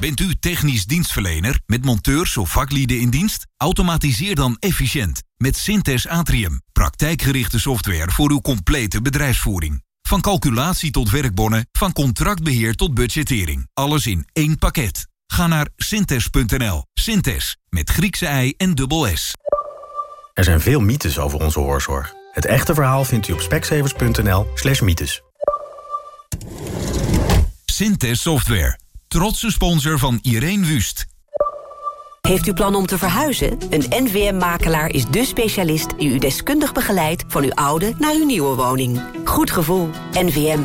Bent u technisch dienstverlener met monteurs of vaklieden in dienst? Automatiseer dan efficiënt met Synthes Atrium. Praktijkgerichte software voor uw complete bedrijfsvoering. Van calculatie tot werkbonnen, van contractbeheer tot budgettering. Alles in één pakket. Ga naar synthes.nl. Synthes, met Griekse ei en dubbel S. Er zijn veel mythes over onze hoorzorg. Het echte verhaal vindt u op speksevers.nl slash mythes. Synthes Software. Trotse sponsor van Irene Wust. Heeft u plan om te verhuizen? Een NVM-makelaar is de specialist die u deskundig begeleidt... van uw oude naar uw nieuwe woning. Goed gevoel. NVM.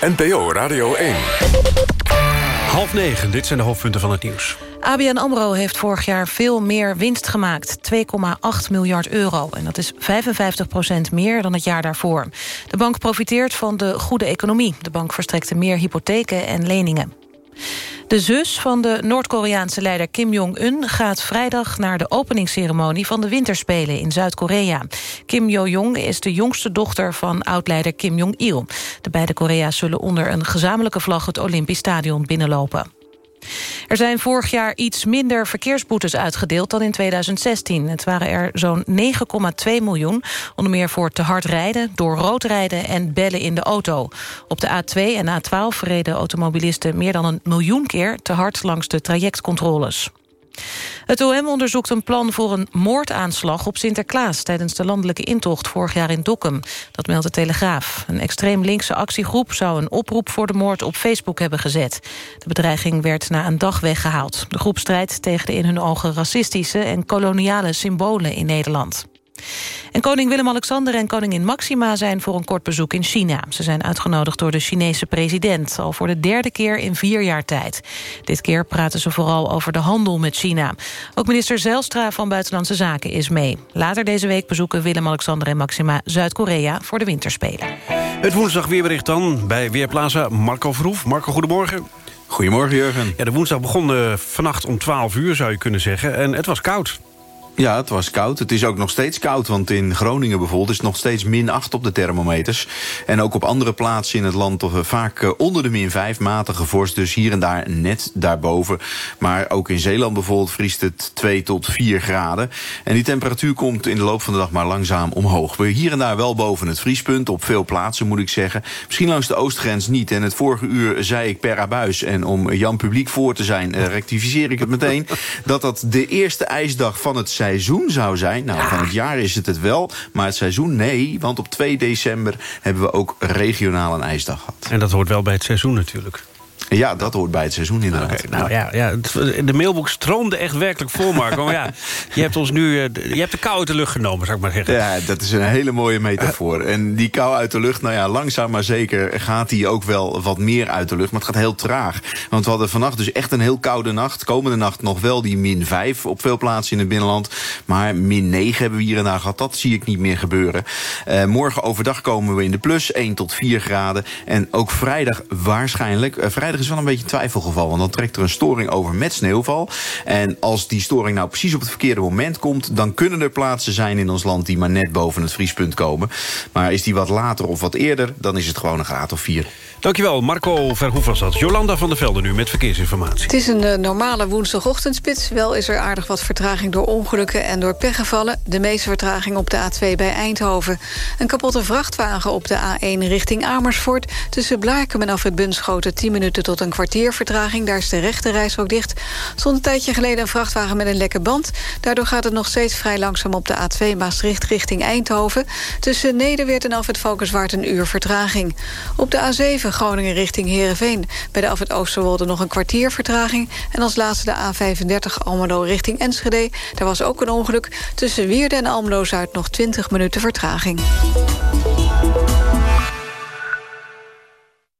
NPO Radio 1. Half negen, dit zijn de hoofdpunten van het nieuws. ABN AMRO heeft vorig jaar veel meer winst gemaakt. 2,8 miljard euro. En dat is 55 procent meer dan het jaar daarvoor. De bank profiteert van de goede economie. De bank verstrekte meer hypotheken en leningen. De zus van de Noord-Koreaanse leider Kim Jong-un... gaat vrijdag naar de openingsceremonie van de Winterspelen in Zuid-Korea. Kim Yo-jong is de jongste dochter van oud-leider Kim Jong-il. De beide Korea's zullen onder een gezamenlijke vlag... het Olympisch Stadion binnenlopen. Er zijn vorig jaar iets minder verkeersboetes uitgedeeld dan in 2016. Het waren er zo'n 9,2 miljoen, onder meer voor te hard rijden... door rood rijden en bellen in de auto. Op de A2 en A12 reden automobilisten meer dan een miljoen keer... te hard langs de trajectcontroles. Het OM onderzoekt een plan voor een moordaanslag op Sinterklaas... tijdens de landelijke intocht vorig jaar in Dokkum. Dat meldt de Telegraaf. Een extreem linkse actiegroep zou een oproep voor de moord op Facebook hebben gezet. De bedreiging werd na een dag weggehaald. De groep strijdt tegen de in hun ogen racistische en koloniale symbolen in Nederland. En koning Willem-Alexander en koningin Maxima zijn voor een kort bezoek in China. Ze zijn uitgenodigd door de Chinese president, al voor de derde keer in vier jaar tijd. Dit keer praten ze vooral over de handel met China. Ook minister Zelstra van Buitenlandse Zaken is mee. Later deze week bezoeken Willem-Alexander en Maxima Zuid-Korea voor de winterspelen. Het woensdag weerbericht dan bij Weerplaza Marco Verhoef. Marco, goedemorgen. Goedemorgen, Jurgen. Ja, de woensdag begon uh, vannacht om 12 uur, zou je kunnen zeggen. En het was koud. Ja, het was koud. Het is ook nog steeds koud, want in Groningen bijvoorbeeld is het nog steeds min 8 op de thermometers. En ook op andere plaatsen in het land toch vaak onder de min 5, matige vorst. Dus hier en daar net daarboven. Maar ook in Zeeland bijvoorbeeld vriest het 2 tot 4 graden. En die temperatuur komt in de loop van de dag maar langzaam omhoog. We hier en daar wel boven het vriespunt, op veel plaatsen moet ik zeggen. Misschien langs de oostgrens niet. En het vorige uur zei ik per abuis, en om Jan Publiek voor te zijn, uh, rectificeer ik het meteen, dat dat de eerste ijsdag van het seizoen zou zijn. Nou, ja. van het jaar is het het wel, maar het seizoen nee. Want op 2 december hebben we ook regionaal een ijsdag gehad. En dat hoort wel bij het seizoen natuurlijk. Ja, dat hoort bij het seizoen inderdaad. Okay, nou ja, ja, de mailbox stroomde echt werkelijk vol, Marco. maar ja, je hebt ons nu je hebt de kou uit de lucht genomen, zou ik maar zeggen. Ja, dat is een hele mooie metafoor. En die kou uit de lucht, nou ja, langzaam maar zeker gaat die ook wel wat meer uit de lucht. Maar het gaat heel traag. Want we hadden vannacht dus echt een heel koude nacht. Komende nacht nog wel die min 5 op veel plaatsen in het binnenland. Maar min 9 hebben we hier en daar gehad. Dat zie ik niet meer gebeuren. Uh, morgen overdag komen we in de plus, 1 tot 4 graden. En ook vrijdag waarschijnlijk. Uh, vrijdag is wel een beetje twijfelgeval. Want dan trekt er een storing over met sneeuwval. En als die storing nou precies op het verkeerde moment komt... dan kunnen er plaatsen zijn in ons land die maar net boven het vriespunt komen. Maar is die wat later of wat eerder, dan is het gewoon een graad of 4. Dankjewel, Marco Verhoef was dat. Jolanda van der Velde nu met verkeersinformatie. Het is een uh, normale woensdagochtendspits. Wel is er aardig wat vertraging door ongelukken en door pechgevallen. De meeste vertraging op de A2 bij Eindhoven. Een kapotte vrachtwagen op de A1 richting Amersfoort. Tussen Blaarkem en Afrit Bunschoten 10 minuten tot een kwartier vertraging. Daar is de rechte reis ook dicht. Stond een tijdje geleden een vrachtwagen met een lekke band. Daardoor gaat het nog steeds vrij langzaam op de A2 Maastricht richting Eindhoven. Tussen Nederweert en Afrit Valkenswaard een uur vertraging. Op de A7 Groningen richting Heerenveen. Bij de Afrit Oosterwolde nog een kwartier vertraging. En als laatste de A35 Almelo richting Enschede. Daar was ook een ongeluk. Tussen Wierde en Almelo-Zuid nog 20 minuten vertraging.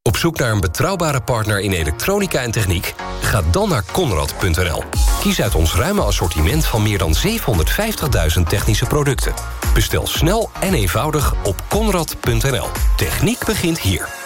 Op zoek naar een betrouwbare partner in elektronica en techniek? Ga dan naar Conrad.nl. Kies uit ons ruime assortiment van meer dan 750.000 technische producten. Bestel snel en eenvoudig op Conrad.nl. Techniek begint hier.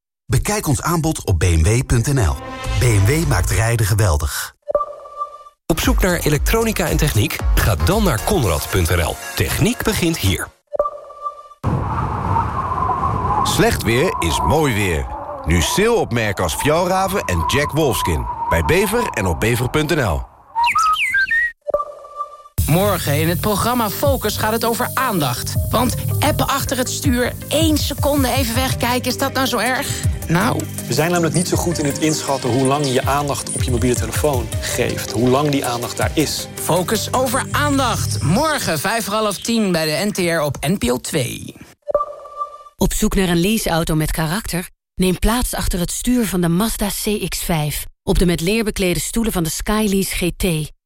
Bekijk ons aanbod op bmw.nl. BMW maakt rijden geweldig. Op zoek naar elektronica en techniek? Ga dan naar konrad.nl. Techniek begint hier. Slecht weer is mooi weer. Nu sale op merken als Fjallraven en Jack Wolfskin. Bij Bever en op bever.nl. Morgen in het programma Focus gaat het over aandacht. Want appen achter het stuur, één seconde even wegkijken, is dat nou zo erg? Nou, We zijn namelijk niet zo goed in het inschatten hoe lang je je aandacht op je mobiele telefoon geeft. Hoe lang die aandacht daar is. Focus over aandacht. Morgen vijf voor half tien bij de NTR op NPO 2. Op zoek naar een leaseauto met karakter? Neem plaats achter het stuur van de Mazda CX-5. Op de met leer beklede stoelen van de Skylease GT.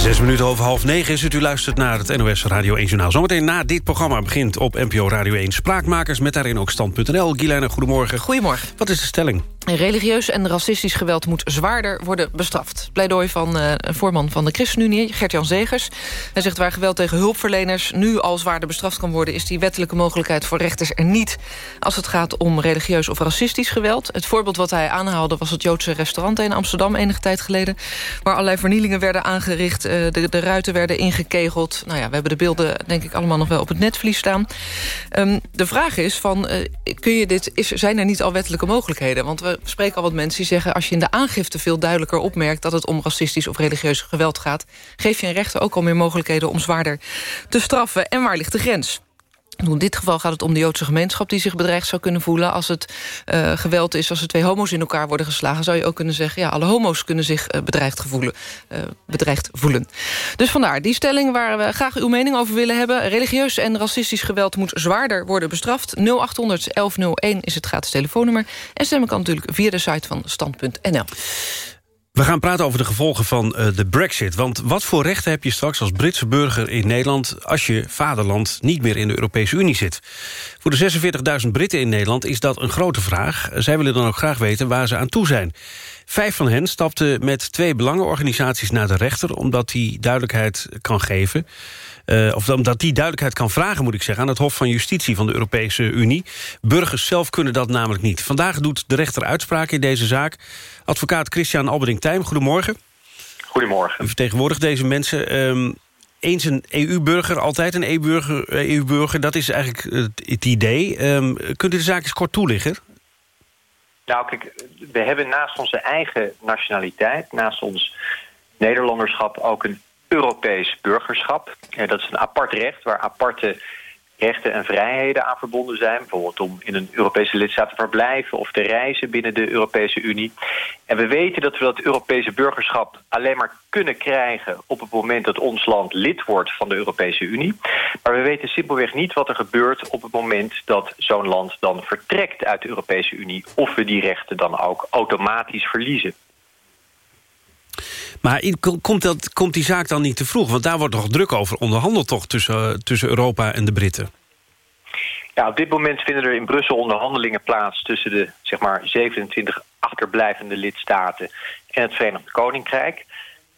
Zes minuten over half negen is het. U luistert naar het NOS Radio 1 Journaal. Zometeen na dit programma begint op NPO Radio 1 Spraakmakers... met daarin ook stand.nl. Guylaine, goedemorgen. Goedemorgen. Wat is de stelling? Religieus en racistisch geweld moet zwaarder worden bestraft. Pleidooi van eh, een voorman van de ChristenUnie, Gert-Jan Zegers. Hij zegt waar geweld tegen hulpverleners nu al zwaarder bestraft kan worden... is die wettelijke mogelijkheid voor rechters er niet... als het gaat om religieus of racistisch geweld. Het voorbeeld wat hij aanhaalde was het Joodse restaurant in Amsterdam... enige tijd geleden, waar allerlei vernielingen werden aangericht. Eh, de, de ruiten werden ingekegeld. Nou ja, we hebben de beelden denk ik allemaal nog wel op het netvlies staan. Ehm, de vraag is van, eh, kun je dit, is, zijn er niet al wettelijke mogelijkheden? Want we spreken al wat mensen die zeggen... als je in de aangifte veel duidelijker opmerkt... dat het om racistisch of religieus geweld gaat... geef je een rechter ook al meer mogelijkheden om zwaarder te straffen. En waar ligt de grens? In dit geval gaat het om de Joodse gemeenschap die zich bedreigd zou kunnen voelen. Als het uh, geweld is, als er twee homo's in elkaar worden geslagen... zou je ook kunnen zeggen, ja, alle homo's kunnen zich uh, bedreigd, gevoelen, uh, bedreigd voelen. Dus vandaar, die stelling waar we graag uw mening over willen hebben. Religieus en racistisch geweld moet zwaarder worden bestraft. 0800 1101 is het gratis telefoonnummer. En stemmen kan natuurlijk via de site van stand.nl. We gaan praten over de gevolgen van uh, de brexit. Want wat voor rechten heb je straks als Britse burger in Nederland... als je vaderland niet meer in de Europese Unie zit? Voor de 46.000 Britten in Nederland is dat een grote vraag. Zij willen dan ook graag weten waar ze aan toe zijn. Vijf van hen stapten met twee belangenorganisaties naar de rechter... omdat die duidelijkheid kan geven... Uh, of omdat die duidelijkheid kan vragen, moet ik zeggen... aan het Hof van Justitie van de Europese Unie. Burgers zelf kunnen dat namelijk niet. Vandaag doet de rechter uitspraak in deze zaak. Advocaat Christian Albering-Tijm, goedemorgen. Goedemorgen. U vertegenwoordigt deze mensen. Um, eens een EU-burger, altijd een EU-burger. EU dat is eigenlijk het, het idee. Um, kunt u de zaak eens kort toelichten? Nou, kijk, we hebben naast onze eigen nationaliteit... naast ons Nederlanderschap ook een Europees burgerschap. Dat is een apart recht waar aparte rechten en vrijheden aan verbonden zijn. Bijvoorbeeld om in een Europese lidstaat te verblijven of te reizen binnen de Europese Unie. En we weten dat we dat Europese burgerschap alleen maar kunnen krijgen op het moment dat ons land lid wordt van de Europese Unie. Maar we weten simpelweg niet wat er gebeurt op het moment dat zo'n land dan vertrekt uit de Europese Unie. Of we die rechten dan ook automatisch verliezen. Maar komt, dat, komt die zaak dan niet te vroeg? Want daar wordt toch druk over onderhandeld toch tussen, tussen Europa en de Britten? Ja, op dit moment vinden er in Brussel onderhandelingen plaats... tussen de zeg maar, 27 achterblijvende lidstaten en het Verenigd Koninkrijk.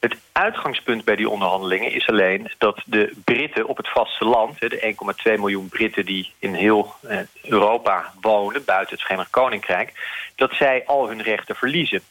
Het uitgangspunt bij die onderhandelingen is alleen dat de Britten op het vasteland... de 1,2 miljoen Britten die in heel eh, Europa wonen, buiten het Verenigd Koninkrijk... dat zij al hun rechten verliezen.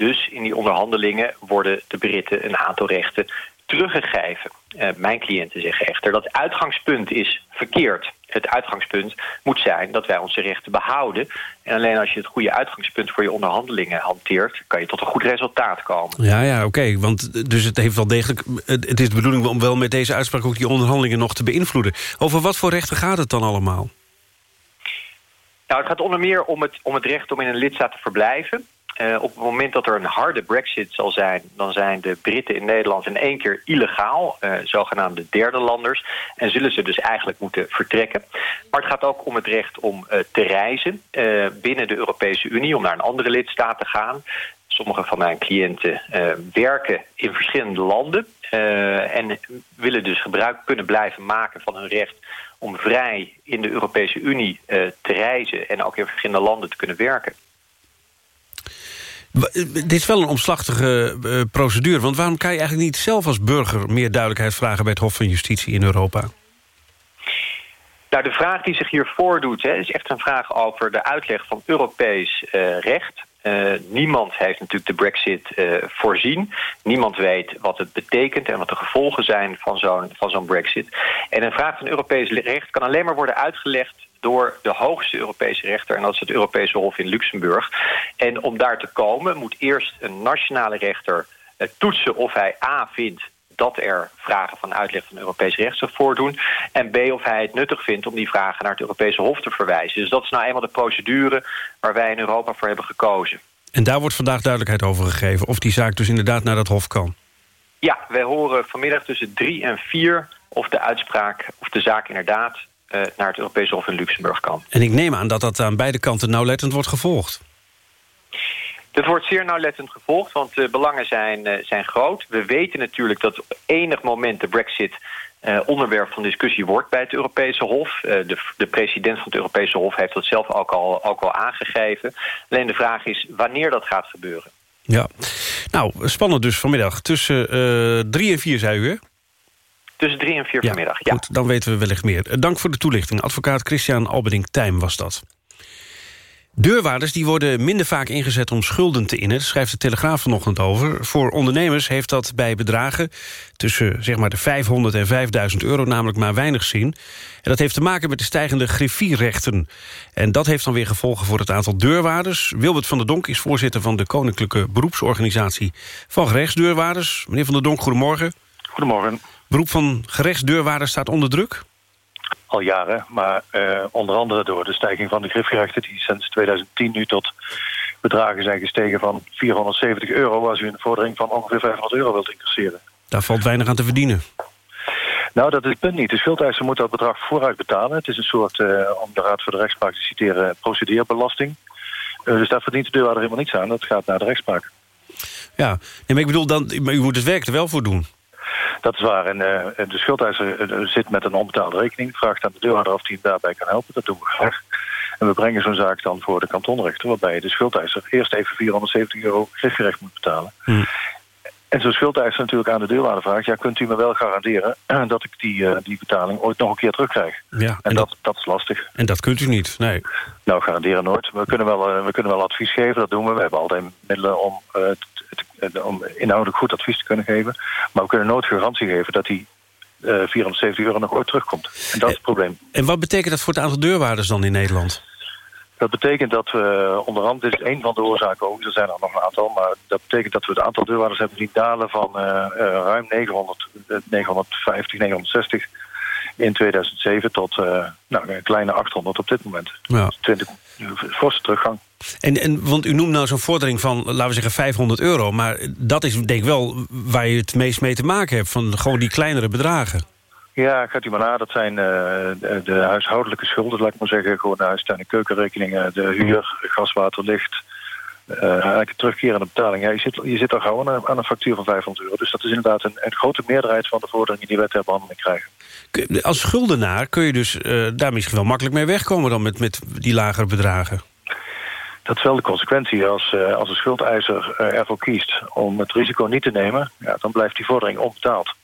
Dus in die onderhandelingen worden de Britten een aantal rechten teruggegeven. Uh, mijn cliënten zeggen echter dat het uitgangspunt is verkeerd. Het uitgangspunt moet zijn dat wij onze rechten behouden. En alleen als je het goede uitgangspunt voor je onderhandelingen hanteert... kan je tot een goed resultaat komen. Ja, ja, oké. Okay. Want dus het heeft wel degelijk... Het is de bedoeling om wel met deze uitspraak ook die onderhandelingen nog te beïnvloeden. Over wat voor rechten gaat het dan allemaal? Nou, het gaat onder meer om het, om het recht om in een lidstaat te verblijven. Eh, op het moment dat er een harde brexit zal zijn... dan zijn de Britten in Nederland in één keer illegaal. eh, zogenaamde derde landers. En zullen ze dus eigenlijk moeten vertrekken. Maar het gaat ook om het recht om eh, te reizen binnen de Europese Unie... om naar een andere lidstaat te gaan. Sommige van mijn cliënten werken in verschillende landen... en willen dus gebruik kunnen blijven maken van hun recht... om vrij in de Europese Unie te reizen... en ook in verschillende landen te kunnen werken. Eh, Dit is wel een omslachtige eh, procedure. Want waarom kan je eigenlijk niet zelf als burger... meer duidelijkheid vragen bij het Hof van Justitie in Europa? Nou, de vraag die zich hier voordoet, hè, is echt een vraag over de uitleg van Europees eh, recht. Niemand heeft natuurlijk de brexit voorzien. Niemand weet wat het betekent en wat de gevolgen zijn van zo'n van zo'n brexit. En een vraag van Europees recht kan alleen maar worden uitgelegd door de hoogste Europese rechter... en dat is het Europese Hof in Luxemburg. En om daar te komen moet eerst een nationale rechter eh, toetsen of hij A vindt dat er vragen van uitleg van Europees recht zich voordoen. En B, of hij het nuttig vindt om die vragen naar het Europese Hof te verwijzen. Dus dat is nou eenmaal de procedure waar wij in Europa voor hebben gekozen. En daar wordt vandaag duidelijkheid over gegeven... of die zaak dus inderdaad naar dat Hof kan. Ja, wij horen vanmiddag tussen drie en vier of de uitspraak of de zaak inderdaad naar het Europese Hof in Luxemburg kan. En ik neem aan dat dat aan beide kanten nauwlettend wordt gevolgd. Dit wordt zeer nauwlettend gevolgd, want de belangen zijn, eh, zijn groot. We weten natuurlijk dat op enig moment de brexit eh, onderwerp van discussie wordt bij het Europese Hof. Eh, de, de president van het Europese Hof heeft dat zelf ook al, ook al aangegeven. Alleen de vraag is wanneer dat gaat gebeuren. Ja. Nou, spannend dus vanmiddag. Tussen eh, drie en vier, zei u, hè? Tussen drie en vier vanmiddag, ja. Goed, dan weten we wellicht meer. Eh, Dank voor de toelichting. Advocaat Christian Albeding-Tijm was dat. Deurwaarders die worden minder vaak ingezet om schulden te innen. Schrijft de Telegraaf vanochtend over. Voor ondernemers heeft dat bij bedragen tussen zeg maar de 500 en 5000 euro namelijk maar weinig zin. En dat heeft te maken met de stijgende griffierechten. En dat heeft dan weer gevolgen voor het aantal deurwaarders. Wilbert van der Donk is voorzitter van de Koninklijke Beroepsorganisatie van Gerechtsdeurwaarders. Meneer van der Donk, goedemorgen. Goedemorgen. Beroep van gerechtsdeurwaarders staat onder druk? Al jaren, maar eh, onder andere door de stijging van de griffgerechten... die sinds 2010 nu tot bedragen zijn gestegen van 470 euro... als u een vordering van ongeveer 500 euro wilt incasseren. Daar valt weinig aan te verdienen. Nou, dat is het punt niet. De schuldeiser moet dat bedrag vooruit betalen. Het is een soort, eh, om de Raad voor de Rechtspraak te citeren, procedeerbelasting. Eh, dus daar verdient de deurwaarder helemaal niets aan. Dat gaat naar de rechtspraak. Ja, nee, maar ik bedoel, dan, maar u moet het werk er wel voor doen. Dat is waar. En eh, de schuldeiser eh, zit met een onbetaalde rekening. Vraagt aan de deurwaarder of hij hem daarbij kan helpen. Dat doen we graag. En we brengen zo'n zaak dan voor de kantonrechter... waarbij de schuldeiser eerst even 470 euro griffgerecht moet betalen. En zo'n schuldeiser natuurlijk aan de deurwaarder vraagt... ja, kunt u me wel garanderen dat ik die, eh, die betaling ooit nog een keer terugkrijg? Ja, En dat, dat is lastig. En dat kunt u niet, nee. Nou, garanderen nooit. We kunnen wel, eh, we kunnen wel advies geven, dat doen we. We hebben altijd middelen om, eh, om inhoudelijk goed advies te kunnen geven. Maar we kunnen nooit garantie geven dat die eh 470 euro nog ooit terugkomt. En dat is het probleem. En wat betekent dat voor het aantal deurwaarders dan in Nederland? Dat betekent dat we onder andere, dit is één van de oorzaken ook, er zijn er nog een aantal, maar dat betekent dat we het aantal deurwaarders hebben zien dalen van eh, eh, ruim 900, eh, 950, 960 in 2007 tot eh, nou, een kleine 800 op dit moment. Ja. 20, forse teruggang. En, en, want u noemt nou zo'n vordering van, laten we zeggen, 500 euro. Maar dat is denk ik wel waar je het meest mee te maken hebt. Van gewoon die kleinere bedragen. Ja, gaat u maar na. Dat zijn eh, de, de huishoudelijke schulden, laat ik maar zeggen. Gewoon de huis- en keukenrekeningen, de huur, gas, water, licht. eh eigenlijk een terugkerende betaling. Ja, je, zit, je zit al gauw aan een, aan een factuur van 500 euro. Dus dat is inderdaad een, een grote meerderheid van de vorderingen die wij ter behandeling krijgen. Als schuldenaar kun je dus eh, daar misschien wel makkelijk mee wegkomen... dan met, met die lagere bedragen. Dat is wel de consequentie. Als, als een schuldeiser ervoor kiest om het risico niet te nemen... Ja, dan blijft die vordering onbetaald.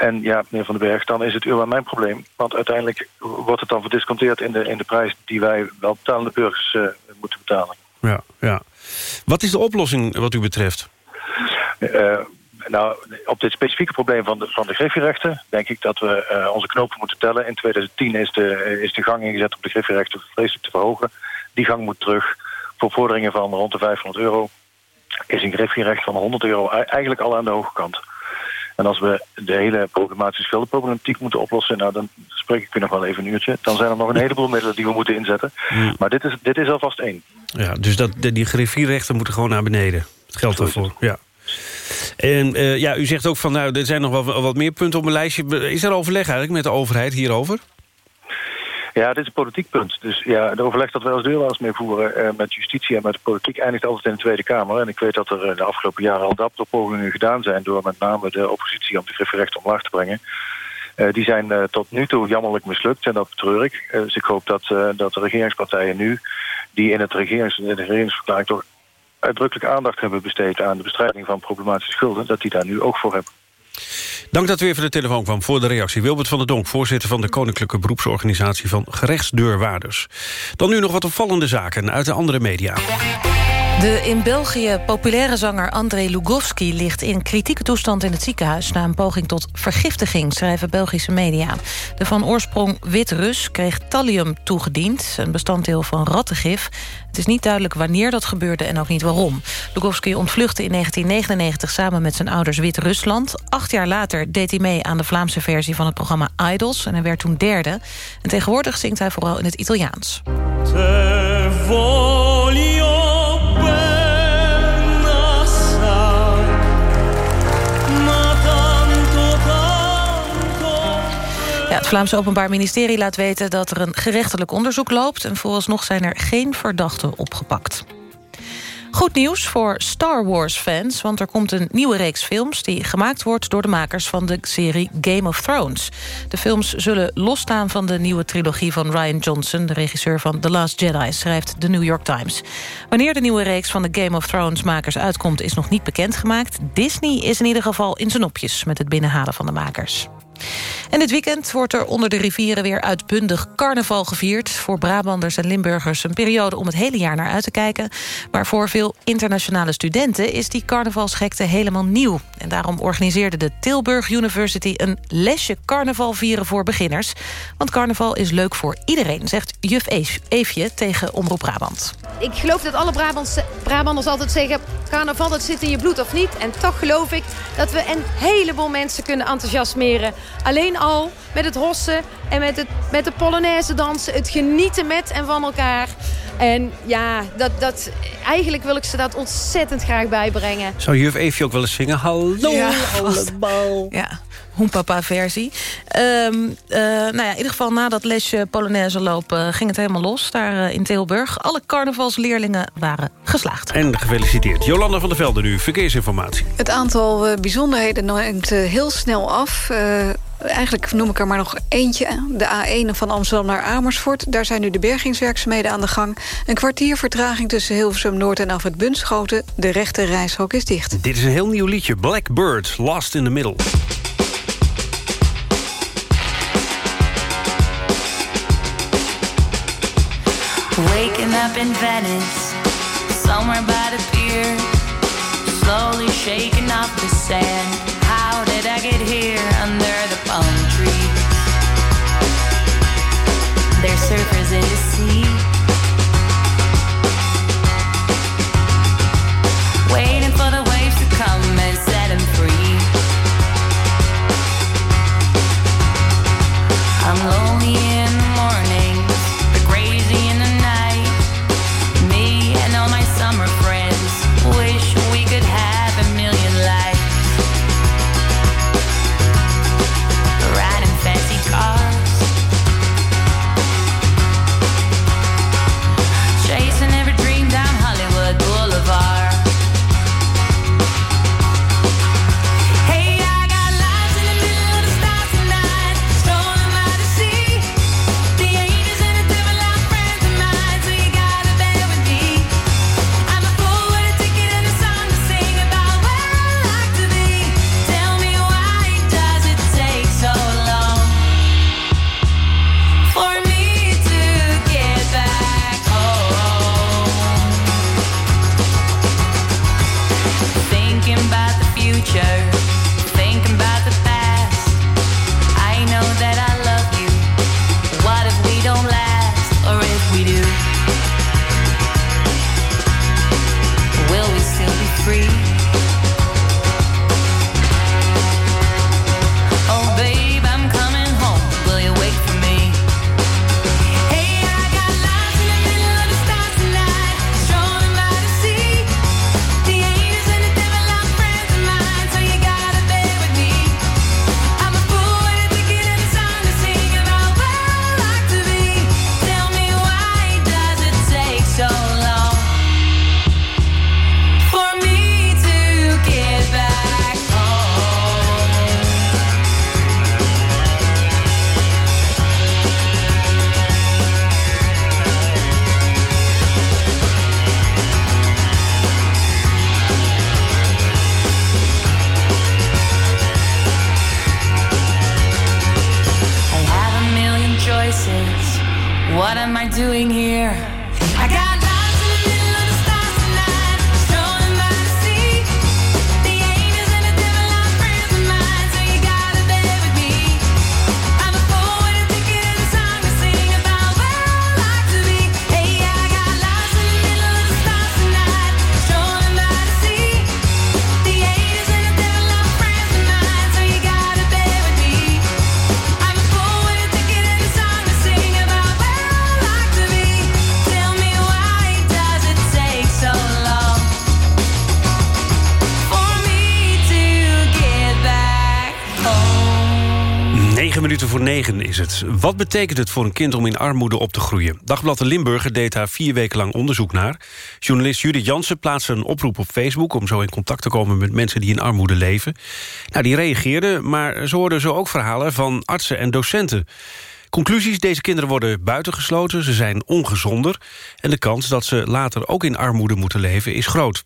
En ja, meneer Van den Berg, dan is het uw en mijn probleem. Want uiteindelijk wordt het dan verdisconteerd in de, in de prijs... die wij wel betalende burgers eh, moeten betalen. Ja, ja. Wat is de oplossing wat u betreft? Eh, nou, op dit specifieke probleem van de, van de griffierechten... denk ik dat we eh, onze knopen moeten tellen. In 2010 is de, is de gang ingezet om de griffierechten vreselijk te verhogen. Die gang moet terug. Voor vorderingen van rond de 500 euro... is een griffierecht van 100 euro eigenlijk al aan de hoge kant. En als we de hele problematische schuldenproblematiek moeten oplossen... nou, dan spreek ik u nog wel even een uurtje. Dan zijn er nog een heleboel middelen die we moeten inzetten. Maar dit is, dit is alvast één. Ja, dus dat, die griffierechten moeten gewoon naar beneden. Het geldt daarvoor, ja. En eh, ja, u zegt ook van, nou, er zijn nog wel wat meer punten op mijn lijstje. Is er overleg eigenlijk met de overheid hierover? Ja, dit is een politiek punt. Dus ja, de overleg dat wij als deelwaarders mee voeren eh, met justitie en met de politiek eindigt altijd in de Tweede Kamer. En ik weet dat er eh, de afgelopen jaren al dappere pogingen gedaan zijn door met name de oppositie om de griffierechten omlaag te brengen. Eh, die zijn tot nu toe jammerlijk mislukt en dat betreur ik. Dus ik hoop dat, dat de regeringspartijen nu, die in het regerings, in de regeringsverklaring toch uitdrukkelijk aandacht hebben besteed aan de bestrijding van problematische schulden, dat die daar nu ook voor hebben. Dank dat u even de telefoon kwam voor de reactie. Wilbert van der Donk, voorzitter van de Koninklijke Beroepsorganisatie van Gerechtsdeurwaarders. Dan nu nog wat opvallende zaken uit de andere media. De in België populaire zanger André Lugowski ligt in kritieke toestand in het ziekenhuis... na een poging tot vergiftiging, schrijven Belgische media. De van oorsprong Wit-Rus kreeg thallium toegediend... een bestanddeel van rattengif. Het is niet duidelijk wanneer dat gebeurde en ook niet waarom. Lugowski ontvluchtte in 1999 samen met zijn ouders Wit-Rusland. Acht jaar later deed hij mee aan de Vlaamse versie van het programma Idols... en hij werd toen derde. En tegenwoordig zingt hij vooral in het Italiaans. Vlaamse Openbaar Ministerie laat weten dat er een gerechtelijk onderzoek loopt... en vooralsnog zijn er geen verdachten opgepakt. Goed nieuws voor Star Wars-fans, want er komt een nieuwe reeks films... die gemaakt wordt door de makers van de serie Game of Thrones. De films zullen losstaan van de nieuwe trilogie van Ryan Johnson... de regisseur van The Last Jedi, schrijft The New York Times. Wanneer de nieuwe reeks van de Game of Thrones-makers uitkomt... is nog niet bekendgemaakt. Disney is in ieder geval in zijn nopjes met het binnenhalen van de makers. En dit weekend wordt er onder de rivieren weer uitbundig carnaval gevierd. Voor Brabanders en Limburgers een periode om het hele jaar naar uit te kijken. Maar voor veel internationale studenten is die carnavalsgekte helemaal nieuw. En daarom organiseerde de Tilburg University een lesje carnaval vieren voor beginners. Want carnaval is leuk voor iedereen, zegt juf Eef- Eefje tegen Omroep Brabant. Ik geloof dat alle Brabanders altijd zeggen... carnaval, dat zit in je bloed of niet. En toch geloof ik dat we een heleboel mensen kunnen enthousiasmeren. Alleen al met het hossen en met, het, met de polonaise dansen. Het genieten met en van elkaar. En ja, dat, dat, eigenlijk wil ik ze dat ontzettend graag bijbrengen. Zou juf Eefje ook wel eens zingen? Hallo Ja, allemaal. Ja, Hoenpapa-versie. Ehm, eh, nou ja, in ieder geval na dat lesje Polonaise lopen ging het helemaal los daar eh, in Tilburg. Alle carnavalsleerlingen waren geslaagd. En gefeliciteerd. Jolanda van der Velde nu, verkeersinformatie. Het aantal eh, bijzonderheden neemt eh, heel snel af. Eh, eigenlijk noem ik er maar nog eentje. De A1 van Amsterdam naar Amersfoort. Daar zijn nu de bergingswerkzaamheden aan de gang. Een kwartier vertraging tussen Hilversum Noord en Afrit Bunschoten. De rechte reishok is dicht. Dit is een heel nieuw liedje. Blackbird, Lost in the Middle. Up in Venice, somewhere by the pier, slowly shaking off the sand. How did I get here under the palm trees? There's surfers in the sea, voor 9 is het. Wat betekent het voor een kind om in armoede op te groeien? Dagblad de Limburger deed daar vier weken lang onderzoek naar. Journalist Judith Jansen plaatste een oproep op Facebook... om zo in contact te komen met mensen die in armoede leven. Nou, die reageerden, maar ze hoorden zo ook verhalen van artsen en docenten. Conclusies, deze kinderen worden buitengesloten, ze zijn ongezonder... en de kans dat ze later ook in armoede moeten leven is groot.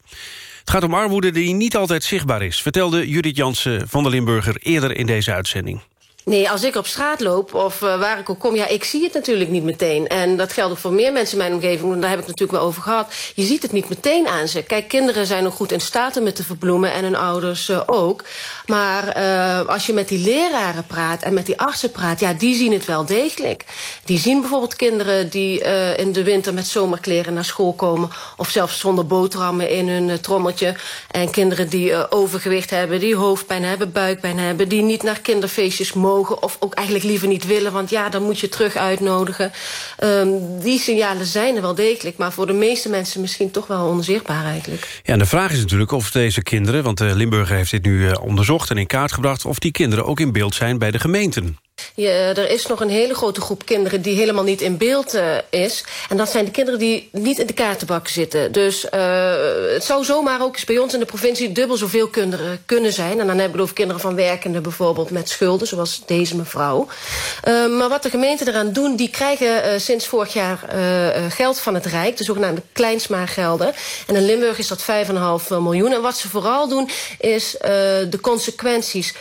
Het gaat om armoede die niet altijd zichtbaar is... vertelde Judith Jansen van de Limburger eerder in deze uitzending. Nee, als ik op straat loop of uh, waar ik ook kom... ja, ik zie het natuurlijk niet meteen. En dat geldt ook voor meer mensen in mijn omgeving. En daar heb ik het natuurlijk wel over gehad. Je ziet het niet meteen aan ze. Kijk, kinderen zijn nog goed in staat om het te verbloemen... en hun ouders uh, ook. Maar uh, als je met die leraren praat en met die artsen praat... ja, die zien het wel degelijk. Die zien bijvoorbeeld kinderen die in de winter... met zomerkleren naar school komen... of zelfs zonder boterhammen in hun trommeltje. En kinderen die overgewicht hebben, die hoofdpijn hebben... buikpijn hebben, die niet naar kinderfeestjes mogen of ook eigenlijk liever niet willen... want ja, dan moet je terug uitnodigen. Um, die signalen zijn er wel degelijk... maar voor de meeste mensen misschien toch wel onzichtbaar eigenlijk. Ja, en de vraag is natuurlijk of deze kinderen... want de Limburger heeft dit nu uh, onderzocht en in kaart gebracht... of die kinderen ook in beeld zijn bij de gemeenten. Ja, er is nog een hele grote groep kinderen die helemaal niet in beeld uh, is. En dat zijn de kinderen die niet in de kaartenbak zitten. Dus uh, het zou zomaar ook eens bij ons in de provincie dubbel zoveel kinderen kunnen zijn. En dan hebben we het over kinderen van werkenden bijvoorbeeld met schulden, zoals deze mevrouw. Maar wat de gemeenten eraan doen, die krijgen sinds vorig jaar geld van het Rijk. De zogenaamde kleinsmaargelden. En in Limburg is dat 5,5 miljoen. En wat ze vooral doen, is de consequenties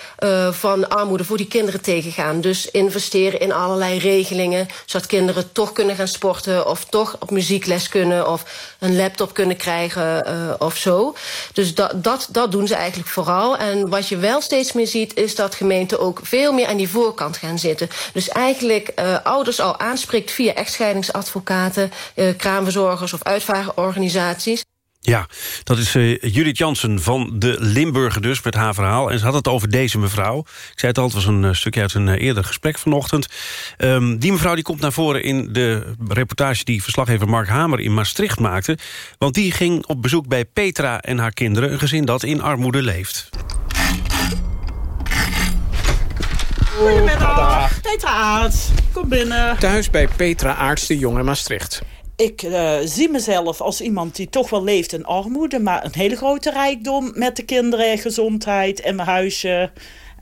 van armoede voor die kinderen tegengaan. Dus investeren in allerlei regelingen... zodat kinderen toch kunnen gaan sporten... of toch op muziekles kunnen... of een laptop kunnen krijgen uh, of zo. Dus dat, dat, dat doen ze eigenlijk vooral. En wat je wel steeds meer ziet... is dat gemeenten ook veel meer aan die voorkant gaan zitten. Dus eigenlijk uh, ouders al aanspreekt via echtscheidingsadvocaten... Uh, kraamverzorgers of uitvaartorganisaties... Ja, dat is uh, Judith Jansen van de Limburger dus met haar verhaal. En ze had het over deze mevrouw. Ik zei het al, het was een uh, stukje uit een uh, eerder gesprek vanochtend. Um, die mevrouw die komt naar voren in de reportage... die verslaggever Mark Hamer in Maastricht maakte. Want die ging op bezoek bij Petra en haar kinderen... een gezin dat in armoede leeft. Goedemiddag. Petra Aarts, kom binnen. Thuis bij Petra Aarts de Jong in Maastricht. Ik uh, zie mezelf als iemand die toch wel leeft in armoede... maar een hele grote rijkdom met de kinderen, gezondheid en mijn huisje...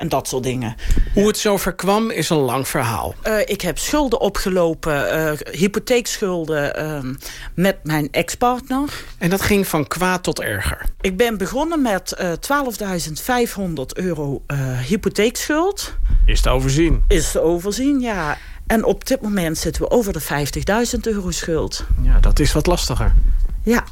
En dat soort dingen. Hoe het zo verkwam is een lang verhaal. Uh, ik heb schulden opgelopen, uh, hypotheekschulden uh, met mijn ex-partner. En dat ging van kwaad tot erger? Ik ben begonnen met 12.500 euro hypotheekschuld. Is te overzien? Is te overzien, ja. En op dit moment zitten we over de 50.000 euro schuld. Ja, dat is wat lastiger. Ja.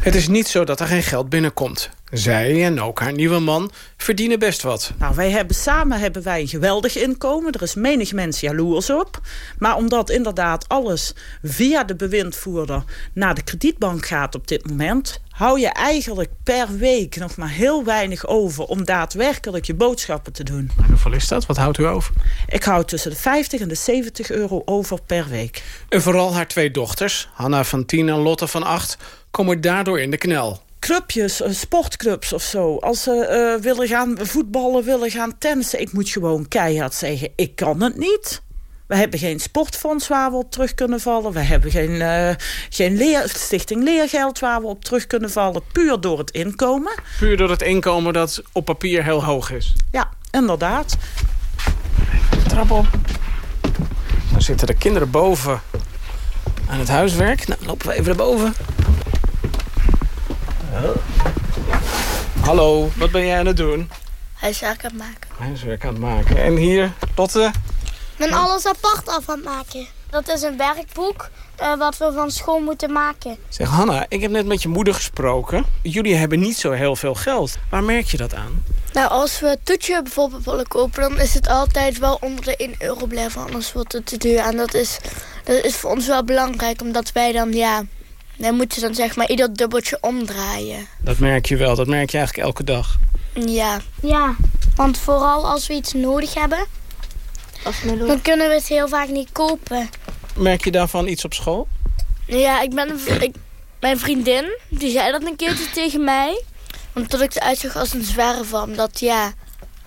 Het is niet zo dat er geen geld binnenkomt. Zij en ook haar nieuwe man verdienen best wat. Nou, wij hebben samen hebben wij een geweldig inkomen. Er is menig mens jaloers op. Maar omdat inderdaad alles via de bewindvoerder naar de kredietbank gaat op dit moment... hou je eigenlijk per week nog maar heel weinig over... om daadwerkelijk je boodschappen te doen. En hoeveel is dat? Wat houdt u over? Ik houd tussen de 50 en de 70 euro over per week. En vooral haar twee dochters, Hanna van 10 en Lotte van 8... komen daardoor in de knel clubjes, sportclubs of zo. Als ze uh, willen gaan voetballen, willen gaan tennissen. Ik moet gewoon keihard zeggen, ik kan het niet. We hebben geen sportfonds waar we op terug kunnen vallen. We hebben geen, uh, geen leer, stichting leergeld waar we op terug kunnen vallen. Puur door het inkomen. Puur door het inkomen dat op papier heel hoog is. Ja, inderdaad. Trap op. Dan zitten de kinderen boven aan het huiswerk. Nou, lopen we even naar boven. Hallo, wat ben jij aan het doen? Huiswerk aan het maken. Huiswerk aan het maken. En hier, Lotte? Ben alles apart af aan het maken. Dat is een werkboek eh, wat we van school moeten maken. Zeg Hanna, ik heb net met je moeder gesproken. Jullie hebben niet zo heel veel geld. Waar merk je dat aan? Nou, als we toetje bijvoorbeeld willen kopen... dan is het altijd wel onder de 1 euro blijven, anders wordt het te duur. En dat is, dat is voor ons wel belangrijk, omdat wij dan, ja... dan moeten dan zeg maar ieder dubbeltje omdraaien. Dat merk je wel, dat merk je eigenlijk elke dag. Ja. Ja, want vooral als we iets nodig hebben... dan kunnen we het heel vaak niet kopen. Merk je daarvan iets op school? Ja, ik ben een ik, mijn vriendin, die zei dat een keertje tegen mij. Omdat ik eruit zag als een zwerver. Omdat ja,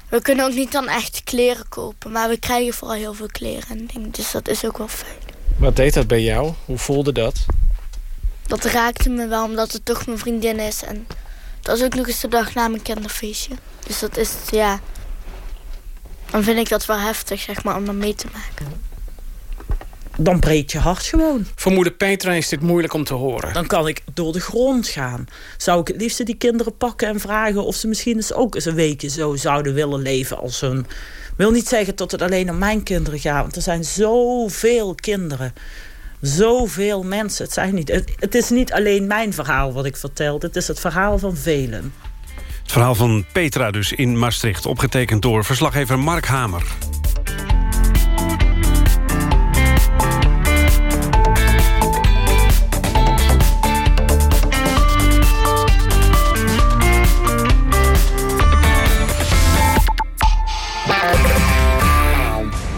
we kunnen ook niet dan echt kleren kopen. Maar we krijgen vooral heel veel kleren en dingen. Dus dat is ook wel fijn. Wat deed dat bij jou? Hoe voelde dat? Dat raakte me wel, omdat het toch mijn vriendin is. En dat is ook nog eens de dag na mijn kinderfeestje. Dus dat is, ja... Dan vind ik dat wel heftig, zeg maar, om dan mee te maken. Dan breekt je hart gewoon. Voor moeder Petra is dit moeilijk om te horen. Dan kan ik door de grond gaan. Zou ik het liefst die kinderen pakken en vragen... of ze misschien eens ook eens een weekje zo zouden willen leven als hun. Ik wil niet zeggen dat het alleen om mijn kinderen gaat... want er zijn zoveel kinderen. Zoveel mensen. Het, zijn niet, het, het is niet alleen mijn verhaal wat ik vertel. Het is het verhaal van velen. Het verhaal van Petra dus in Maastricht. Opgetekend door verslaggever Mark Hamer.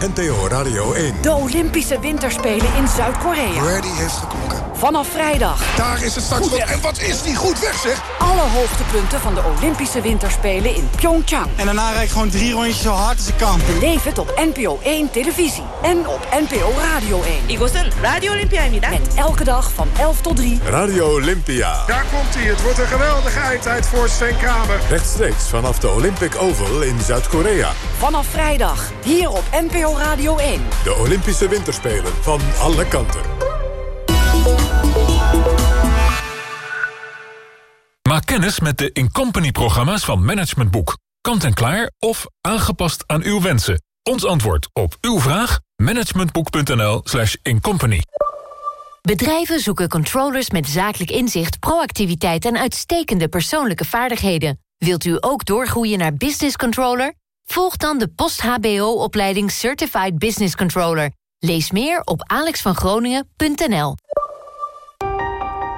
NTO Radio 1. De Olympische Winterspelen in Zuid-Korea. Ready heeft geklonken. Vanaf vrijdag. Daar is het straks. Goed En wat is die goed weg, zeg? Alle hoogtepunten van de Olympische Winterspelen in Pyeongchang. En daarna rijd ik gewoon drie rondjes zo hard als ik kan. Beleef het op NPO 1 televisie en op NPO Radio 1. 이곳은 Radio Olympia입니다. Met elke dag van 11 tot 3. Radio Olympia. Daar komt hij. Het wordt een geweldige eindtijd voor Sven Kramer. Rechtstreeks vanaf de Olympic Oval in Zuid-Korea. Vanaf vrijdag, hier op NPO Radio 1. De Olympische Winterspelen van alle kanten. Maak kennis met de Incompany-programma's van Management Boek. Kant en klaar of aangepast aan uw wensen. Ons antwoord op uw vraag? managementboek.nl slash incompany. Bedrijven zoeken controllers met zakelijk inzicht, proactiviteit en uitstekende persoonlijke vaardigheden. Wilt u ook doorgroeien naar business controller? Volg dan de post-HBO-opleiding Certified Business Controller. Lees meer op alexvangroningen.nl.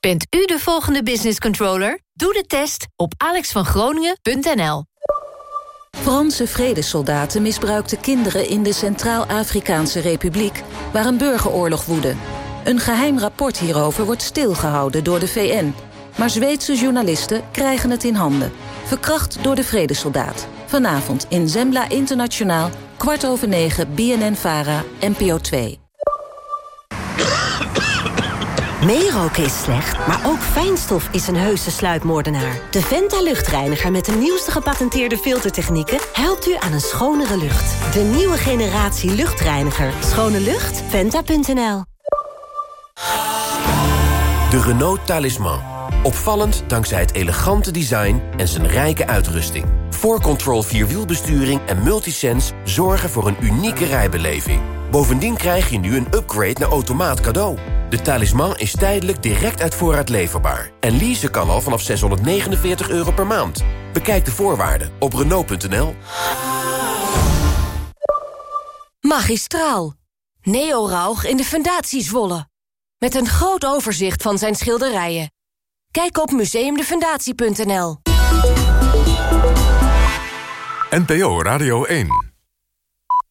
Bent u de volgende business controller? Doe de test op alexvangroningen.nl. Franse vredessoldaten misbruikten kinderen in de Centraal-Afrikaanse Republiek... waar een burgeroorlog woedde. Een geheim rapport hierover wordt stilgehouden door de VN. Maar Zweedse journalisten krijgen het in handen. Verkracht door de vredessoldaat. Vanavond in Zembla Internationaal, kwart over negen, BNN-VARA, NPO 2. Meeroken is slecht, maar ook fijnstof is een heuse sluipmoordenaar. De Venta luchtreiniger met de nieuwste gepatenteerde filtertechnieken... helpt u aan een schonere lucht. De nieuwe generatie luchtreiniger. Schone lucht? Venta.nl De Renault Talisman. Opvallend dankzij het elegante design en zijn rijke uitrusting. 4Control Vierwielbesturing en Multisense zorgen voor een unieke rijbeleving. Bovendien krijg je nu een upgrade naar automaat cadeau. De talisman is tijdelijk direct uit voorraad leverbaar. En leasen kan al vanaf 649 euro per maand. Bekijk de voorwaarden op Renault.nl. Magistraal. Neo Rauch in de Fundatie Zwolle. Met een groot overzicht van zijn schilderijen. Kijk op museumdefundatie.nl. NPO Radio 1.